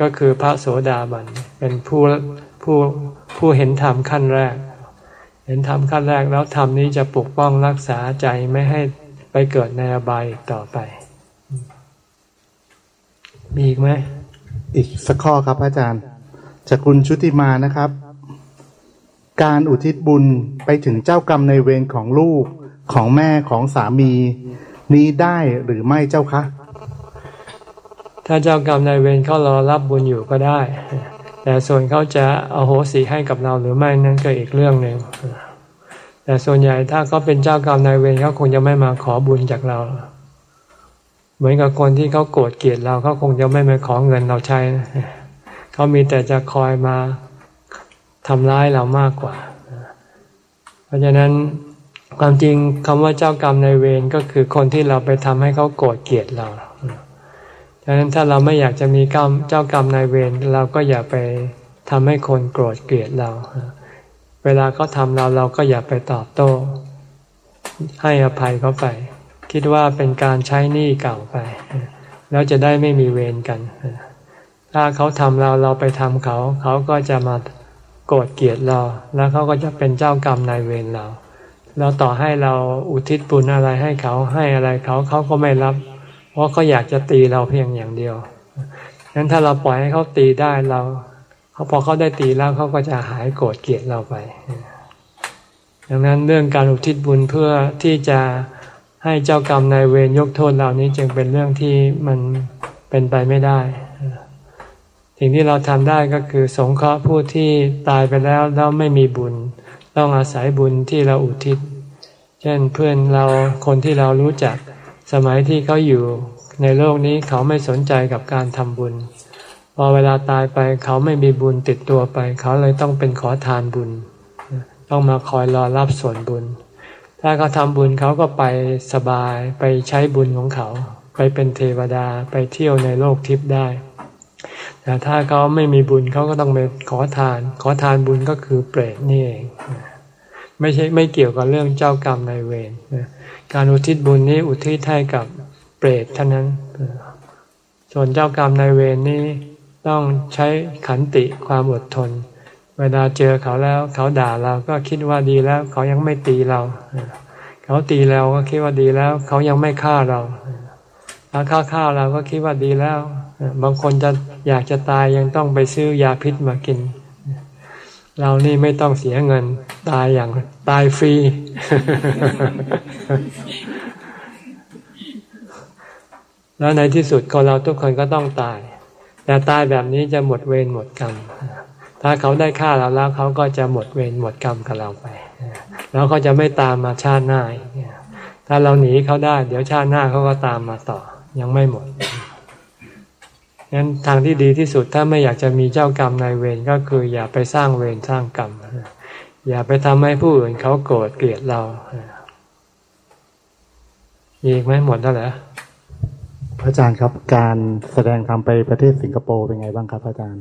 ก็คือพระโสดาบันเป็นผู้ผู้ผู้เห็นธรรมขั้นแรก เห็นธรรมขั้นแรกแล้วธรรมนี้จะปกป้องรักษาใจไม่ให้ไปเกิดในอบายต่อไป มีอีกไหมอีกสักข้อครับอาจารย์จากคุณชุติมานะครับ การอุทิศบุญไปถึงเจ้ากรรมในเวรของลูกของแม่ของสามี นี้ได้หรือไม่เจ้าคะ ถ้าเจ้ากรรมนายเวรเขารอรับบุญอยู่ก็ได้ แต่ส่วนเขาจะเอาโหสิให้กับเราหรือไม่นั่นก็อีกเรื่องหนึ่งแต่ส่วนใหญ่ถ้าเขาเป็นเจ้ากรรมนายเวรเขาคงจะไม่มาขอบุญจากเรา เหมือนกับคนที่เขาโกรธเกลียดเราเขาคงจะไม่มาขอเงินเราใช้เขามีแต่จะคอยมาทำร้ายเรามากกว่า เพราะฉะนั้นความจริงคำว่าเจ้ากรรมนายเวรก็คือคนที่เราไปทำให้เขาโกรธเกลียดเรา ดังนั้นถ้าเราไม่อยากจะมีกรรมเจ้ากรรมนายเวรเราก็อย่าไปทำให้คนโกรธเกลียดเรา เวลาเขาทำเราเราก็อย่าไปตอบโต้ ให้อภัยเขาไป คิดว่าเป็นการใช้หนี้เก่าไป แล้วจะได้ไม่มีเวรกัน ถ้าเขาทำเราเราไปทำเขา เขาก็จะมาโกรธเกลียดเรา แล้วเขาก็จะเป็นเจ้ากรรมนายเวรเราเราต่อให้เราอุทิศบุญอะไรให้เขาให้อะไรเขาเขาก็ไม่รับ เพราะเขาอยากจะตีเราเพียงอย่างเดียวงั้นถ้าเราปล่อยให้เขาตีได้เราเขาพอเขาได้ตีแล้วเขาก็จะหายโกรธเกลียดเราไป ดังนั้นเรื่องการอุทิศบุญเพื่อที่จะให้เจ้ากรรมนายเวรยกโทษเรานี้จึงเป็นเรื่องที่มันเป็นไปไม่ได้ สิ่งที่เราทำได้ก็คือ สงเคราะห์ผู้ที่ตายไปแล้วแล้วไม่มีบุญ ต้องอาศัยบุญที่เราอุทิศ เช่นเพื่อนเราคนที่เรารู้จัก สมัยที่เขาอยู่ในโลกนี้เขาไม่สนใจกับการทำบุญ พอเวลาตายไปเขาไม่มีบุญติดตัวไป เขาเลยต้องเป็นขอทานบุญ ต้องมาคอยรอรับส่วนบุญ ถ้าเขาทำบุญเขาก็ไปสบายไปใช้บุญของเขา ไปเป็นเทวดาไปเที่ยวในโลกทิพย์ได้ แต่ถ้าเขาไม่มีบุญเขาก็ต้องไปขอทาน ขอทานบุญก็คือเปรตนี่เอง ไม่ใช่ไม่เกี่ยวกับเรื่องเจ้ากรรมนายเวร การอุทิศบุญนี้อุทิศให้กับเปรตเท่านั้น ส่วนเจ้ากรรมนายเวรนี้ต้องใช้ขันติความอดทน เวลาเจอเขาแล้วเขาด่าเราก็คิดว่าดีแล้ว เขายังไม่ตีเรา เขาตีเราก็คิดว่าดีแล้ว เขายังไม่ฆ่าเราถ้าฆ่าฆ่าเราก็คิดว่าดีแล้ว บางคนจะอยากจะตายยังต้องไปซื้อยาพิษมากิน เรานี่ไม่ต้องเสียเงิน ตายอย่างตายฟรี แล้วในที่สุดคนเราทุกคนก็ต้องตาย แต่ตายแบบนี้จะหมดเวรหมดกรรม ถ้าเขาได้ฆ่าเราแล้วเขาก็จะหมดเวรหมดกรรมกับเราไป แล้วเขาจะไม่ตามมาชาติหน้าถ้าเราหนีเขาได้ เดี๋ยวชาติหน้าเขาก็ตามมาต่อ ยังไม่หมดงั้นทางที่ดีที่สุดถ้าไม่อยากจะมีเจ้ากรรมนายเวรก็คืออย่าไปสร้างเวรสร้างกรรม อย่าไปทำให้ผู้อื่นเขาโกรธเกลียดเราอีกไหมหมดแล้วเหรอพระอาจารย์ครับ การแสดงธรรมไปประเทศสิงคโปร์เป็นไงบ้างครับพระอาจารย์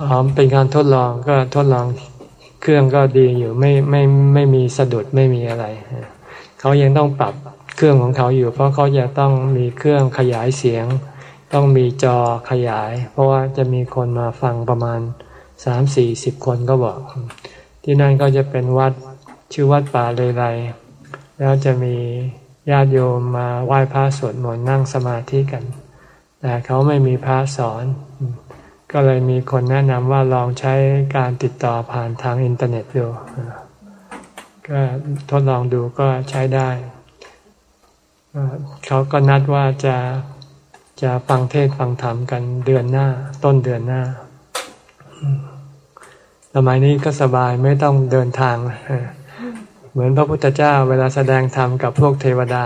อ๋อเป็นการทดลองก็ทดลองเครื่องก็ดีอยู่ไม่ไม่ไม่มีสะดุดไม่มีอะไรเขายังต้องปรับเครื่องของเขาอยู่ เพราะเขาจะต้องมีเครื่องขยายเสียง ต้องมีจอขยาย เพราะว่าจะมีคนมาฟังประมาณสามสี่สิบคนก็บอก ที่นั่นก็จะเป็นวัดชื่อวัดป่าเลยไรแล้วจะมีญาติโยมมาไหว้พระสวดมนต์นั่งสมาธิกัน แต่เขาไม่มีพระสอน ก็เลยมีคนแนะนำว่าลองใช้การติดต่อผ่านทางอินเทอร์เน็ตดูก็ทดลองดูก็ใช้ได้ เขาก็นัดว่าจะจะฟังเทศฟังธรรมกันเดือนหน้า ต้นเดือนหน้า สมัยนี้ก็สบายไม่ต้องเดินทาง เหมือนพระพุทธเจ้าเวลาแสดงธรรมกับพวกเทวดา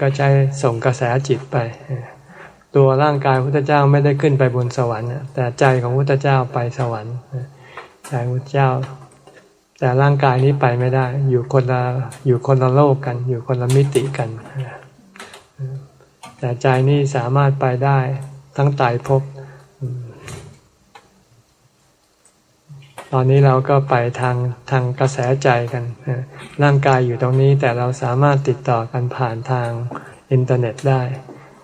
ก็ใช้ส่งกระแสจิตไป ตัวร่างกายพุทธเจ้าไม่ได้ขึ้นไปบนสวรรค์ แต่ใจของพุทธเจ้าไปสวรรค์ใจพุทธเจ้า แต่ร่างกายนี้ไปไม่ได้ อยู่คนละอยู่คนละโลกกัน อยู่คนละมิติกันแต่ใจนี่สามารถไปได้ทั้งตายภพ อนนี้เราก็ไปทางทางกระแสใจกัน ร่างกายอยู่ตรงนี้แต่เราสามารถติดต่อกันผ่านทางอินเทอร์เน็ตได้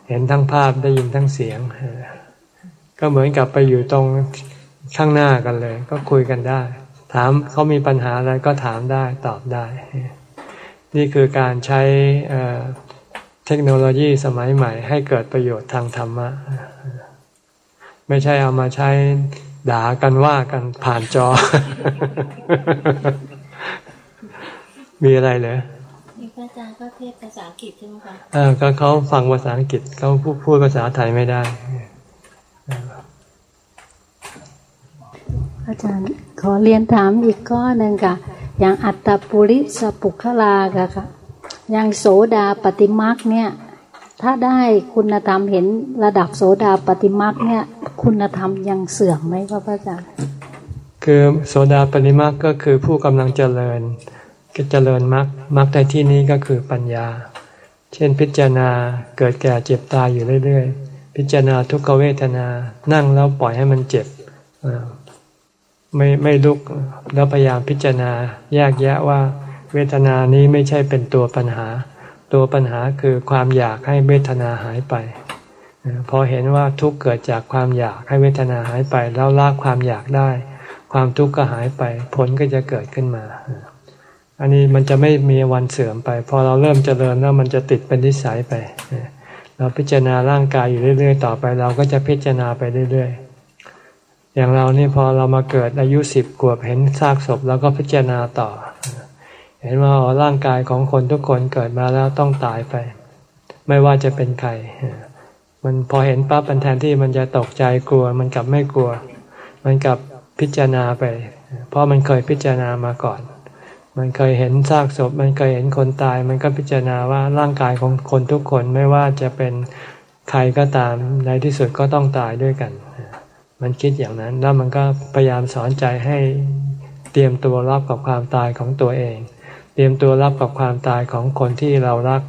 เห็นทั้งภาพได้ยินทั้งเสียง ก็เหมือนกับไปอยู่ตรงข้างหน้ากันเลย ก็คุยกันได้ ถามเขามีปัญหาอะไรก็ถามได้ตอบได้ นี่คือการใช้เทคโนโลยีสมัยใหม่ ให้เกิดประโยชน์ทางธรรมะ ไม่ใช่เอามาใช้ ด่ากันว่ากันผ่านจอ มีอะไรเหรอมีพระอาจารย์ก็เทศภาษาอังกฤษใช่ไหมคะอ่าก็เขาฟังภาษาอังกฤษเขาพูดพูดภาษาไทยไม่ได้ อาจารย์ขอเรียนถามอีกข้อหนึ่งค่ะ อย่างอัตตปุริสปุคลาค่ะ อย่างโสดาปฏิมักเนี่ย ถ้าได้คุณธรรมเห็นระดับโสดาปฏิมักเนี่ย คุณธรรมยังเสื่อมไหมพระอาจารย์คือโสดาปฏิมักก็คือผู้กำลังเจริญเจริญมักมักในที่นี้ก็คือปัญญา เช่นพิจารณาเกิดแก่เจ็บตายอยู่เรื่อยๆ พิจารณาทุกขเวทนา นั่งแล้วปล่อยให้มันเจ็บไม่ไม่ลุกแล้วพยายามพิจารณาแยกแยะว่า เวทนานี้ไม่ใช่เป็นตัวปัญหา ตัวปัญหาคือความอยากให้เวทนาหายไป พอเห็นว่าทุกเกิดจากความอยากให้เวทนาหายไป แล้วละความอยากได้ ความทุกข์ก็หายไป ผลก็จะเกิดขึ้นมา อันนี้มันจะไม่มีวันเสื่อมไป พอเราเริ่มเจริญแล้วมันจะติดเป็นนิสัยไป เราพิจารณาร่างกายอยู่เรื่อย ๆ ต่อไป เราก็จะพิจารณาไปเรื่อย ๆอย่างเรานี่พอเรามาเกิดอายุสิบขวบเห็นซากศพแล้วก็พิจารณาต่อ เห็นว่าร่างกายของคนทุกคนเกิดมาแล้วต้องตายไป ไม่ว่าจะเป็นใคร มันพอเห็นปั๊บมันแทนที่มันจะตกใจกลัว มันกลับไม่กลัว มันกลับพิจารณาไป เพราะมันเคยพิจารณามาก่อน มันเคยเห็นซากศพ มันเคยเห็นคนตาย มันก็พิจารณาว่าร่างกายของคนทุกคนไม่ว่าจะเป็นใครก็ตามในที่สุดก็ต้องตายด้วยกัน มันคิดอย่างนั้นแล้วมันก็พยายามสอนใจให้เตรียมตัวรับกับความตายของตัวเอง เตรียมตัวรับกับความตายของคนที่เรารัก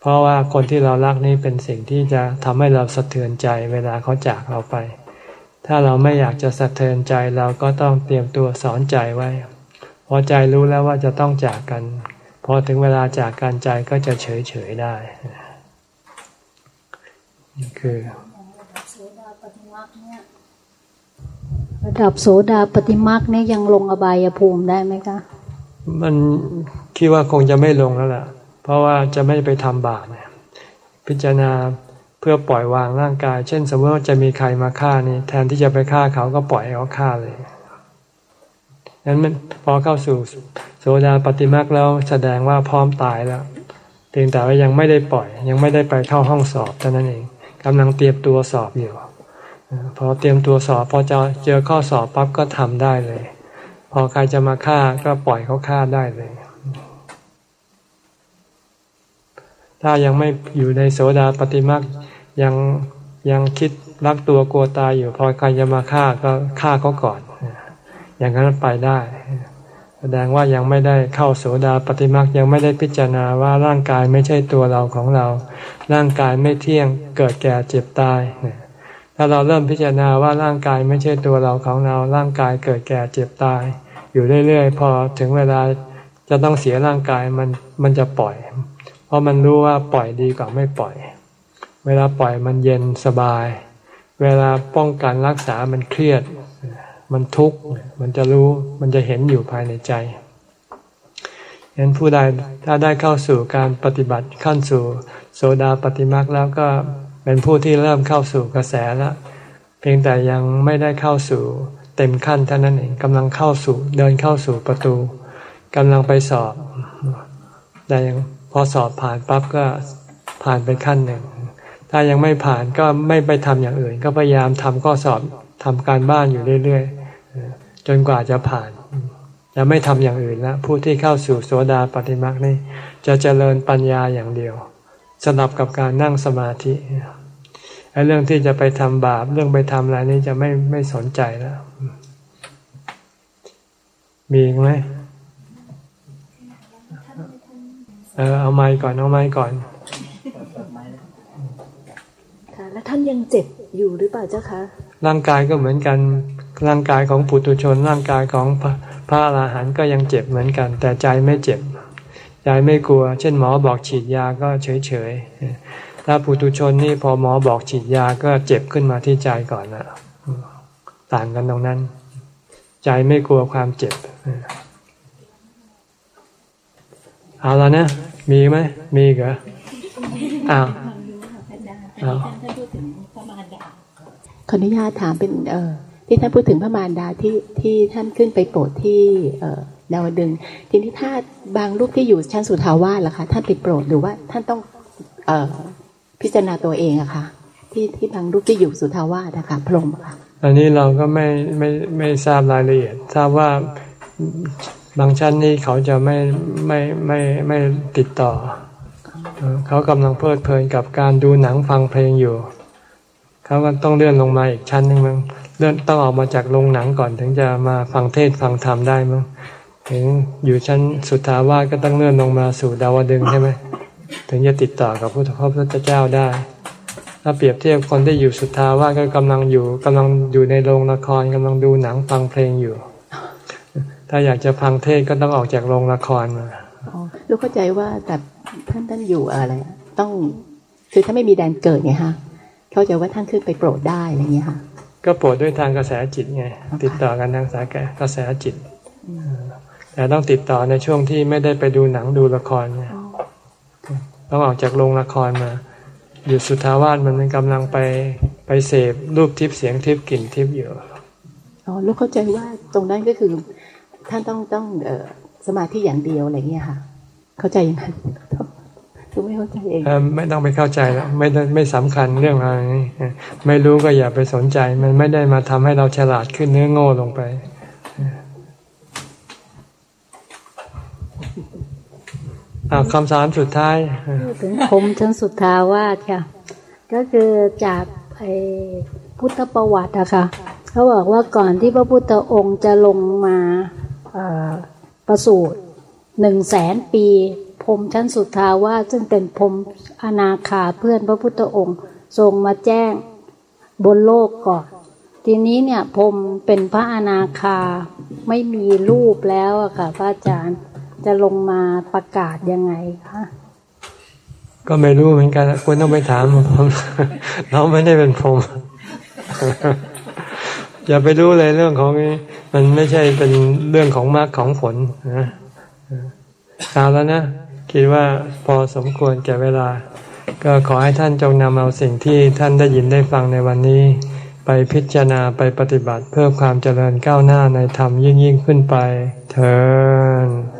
เพราะว่าคนที่เรารักนี่เป็นสิ่งที่จะทำให้เราสะเทือนใจ เวลาเขาจากเราไป ถ้าเราไม่อยากจะสะเทือนใจเราก็ต้องเตรียมตัวสอนใจไว้พอใจรู้แล้วว่าจะต้องจากกัน พอถึงเวลาจากกันใจก็จะเฉยเฉยได้นี่คือระดับโสดาปฏิมักเนี่ยยังลงอบายภูมิได้ไหมคะ มันคิดว่าคงจะไม่ลงแล้วล่ะ เพราะว่าจะไม่ไปทำบาปเนี่ยพิจารณาเพื่อปล่อยวางร่างกาย เช่น สมมติว่าจะมีใครมาฆ่านี่ แทนที่จะไปฆ่าเขาก็ปล่อยเขาฆ่าเลยนั้นมันพอเข้าสู่โสดาปฏิมาคแล้วแสดงว่าพร้อมตายแล้วเพียงแต่ว่ายังไม่ได้ปล่อย ยังไม่ได้ไปเข้าห้องสอบเท่านั้นเองกำลังเตรียมตัวสอบอยู่พอเตรียมตัวสอบพอจะเจอข้อสอบปั๊บก็ทำได้เลย พอใครจะมาฆ่าก็ปล่อยเขาฆ่าได้เลย ถ้ายังไม่อยู่ในโสดาปฏิมาคยังยังคิดรักตัวกลัวตายอยู่พอใครจะมาฆ่าก็ฆ่าเขาก่อน อย่างนั้นไปได้ แสดงว่ายังไม่ได้เข้าโสดาปฏิมาคยังไม่ได้พิจารณาว่าร่างกายไม่ใช่ตัวเราของเรา ร่างกายไม่เที่ยงเกิดแก่เจ็บตายเนี่ย ถ้าเราเริ่มพิจารณาว่าร่างกายไม่ใช่ตัวเราของเรา ร่างกายเกิดแก่เจ็บตาย อยู่เรื่อยๆ พอถึงเวลาจะต้องเสียร่างกายมันมันจะปล่อย เพราะมันรู้ว่าปล่อยดีกว่าไม่ปล่อย เวลาปล่อยมันเย็นสบาย เวลาป้องกันรักษามันเครียด มันทุกข์มันจะรู้มันจะเห็นอยู่ภายในใจเห็นผู้ใดถ้าได้เข้าสู่การปฏิบัติขั้นสู่โสดาปฏิมาคแล้วก็ เป็นผู้ที่เริ่มเข้าสู่กระแสแล้ว เพียงแต่ยังไม่ได้เข้าสู่เต็มขั้นเท่านั้นเองกำลังเข้าสู่เดินเข้าสู่ประตูกำลังไปสอบ แต่ยังพอสอบผ่านปั๊บก็ผ่านไปขั้นหนึ่ง ถ้ายังไม่ผ่านก็ไม่ไปทำอย่างอื่น ก็พยายามทำข้อสอบทำการบ้านอยู่เรื่อยๆจนกว่าจะผ่านจะไม่ทำอย่างอื่นแล้วผู้ที่เข้าสู่โสดาปฏิมาคนี่จะเจริญปัญญาอย่างเดียว สลับกับการนั่งสมาธิไอ้เรื่องที่จะไปทำบาปเรื่องไปทำอะไรนี่จะไม่ไม่สนใจแล้ว มีไหมเออเอาไม้ก่อนเอาไม้ก่อนค่ะแล้วท่านยังเจ็บอยู่หรือเปล่าเจ้าคะร่างกายก็เหมือนกันร่างกายของปุถุชน ร่างกายของพระพระอรหันต์ก็ยังเจ็บเหมือนกัน แต่ใจไม่เจ็บ ใจไม่กลัว เช่นหมอบอกฉีดยาก็เฉยเฉยๆถ้าปุถุชนนี่พอหมอบอกฉีดยาก็เจ็บขึ้นมาที่ใจก่อนนะต่างกันตรงนั้น ใจไม่กลัวความเจ็บเอาแล้วนะ มีไหม มีเหรออ้าวอ้าวขออนุญาตถามเป็นเออที่ท่านพูดถึงพระมารดาที่ที่ท่านขึ้นไปโปรดที่ เออ ดาวดึง ทีนี้ถ้าบางรูปที่อยู่ชั้นสุทาวาสล่ะคะ ท่านไปโปรดหรือว่าท่านต้องเอพิจารณาตัวเองอะคะที่ที่บางรูปที่อยู่สุทาวาสนะคะพรหมค่ะ อันนี้เราก็ไม่ไม่ไม่ทราบรายละเอียด ทราบว่าบางชั้นนี้เขาจะไม่ไม่ไม่ไม่ติดต่อเอเขากำลังเพลิดเพลินกับการดูหนังฟังเพลงอยู่ เขาก็ต้องเลื่อนลงมาอีกชั้นหนึ่งมั้งเลื่อนต้องออกมาจากโรงหนังก่อนถึงจะมาฟังเทศฟังธรรมได้มั้ง ถึงอยู่ชั้นสุทธาวาสก็ต้องเลื่อนลงมาสู่ดาวดึงส์ใช่ไหมถึงจะติดต่อกับพระพุทธเจ้าได้ ถ้าเปรียบเทียบคนที่อยู่สุทธาวาสก็กำลังอยู่กำลังอยู่ในโรงละครกำลังดูหนังฟังเพลงอยู่ ถ้าอยากจะฟังเทศน์ก็ต้องออกจากโรงละครมาอ๋อลูกเข้าใจว่าแต่ท่านท่านอยู่อะไรอะต้องคือถ้าไม่มีแดนเกิดไงฮะเข้าใจว่าท่านขึ้นไปโปรดได้อะไรอย่างเงี้ยค่ะ ก็โปรดด้วยทางกระแสจิตไง ติดต่อกันทางสายกระแสจิต แต่ต้องติดต่อในช่วงที่ไม่ได้ไปดูหนังดูละครไงต้องออกจากโรงละครมาอยู่สุทาวาสมันกำลังไปไปเสพรูปทิพย์เสียงทิพย์กลิ่นทิพย์อยู่อ๋อลูกเข้าใจว่าตรงนั้นก็คือท่านต้องต้องเอ่อสมาธิอย่างเดียวอะไรเงี้ยค่ะ เข้าใจอย่างนั้นคือไม่เข้าใจเองเอ่อไม่ต้องไปเข้าใจแล้วไม่ได้ไม่สำคัญเรื่องอะไรนี้ไม่รู้ก็อย่าไปสนใจ มันไม่ได้มาทำให้เราฉลาดขึ้นเนื้อโง่ลงไปอ่า คำสามสุดท้ายถึงพรมชั้นสุดทาวาสค่ะ ก็คือจากไอพุทธประวัติอะค่ะเขาบอกว่าก่อนที่พระพุทธองค์จะลงมาประสูติหนึ่งแสนปีพรมชั้นสุดทาวาซึ่งเป็นพรมอนาคาเพื่อนพระพุทธองค์ ทรงมาแจ้งบนโลกก่อน ทีนี้เนี่ยพรมเป็นพระอนาคาไม่มีรูปแล้วอะค่ะพระอาจารย์ จะลงมาประกาศยังไงคะก็ไม่รู้เหมือนกันคุณต้องไปถามผมเราไม่ได้เป็นผมอย่าไปรู้เลยเรื่องของนี้มันไม่ใช่เป็นเรื่องของมรรคของผลนะเอาแล้วนะ คิดว่าพอสมควรแก่เวลา ก็ขอให้ท่านจงนำเอาสิ่งที่ท่านได้ยินได้ฟังในวันนี้ ไปพิจารณาไปปฏิบัติเพื่อความเจริญก้าวหน้าในธรรมยิ่งยิ่งขึ้นไปเถิด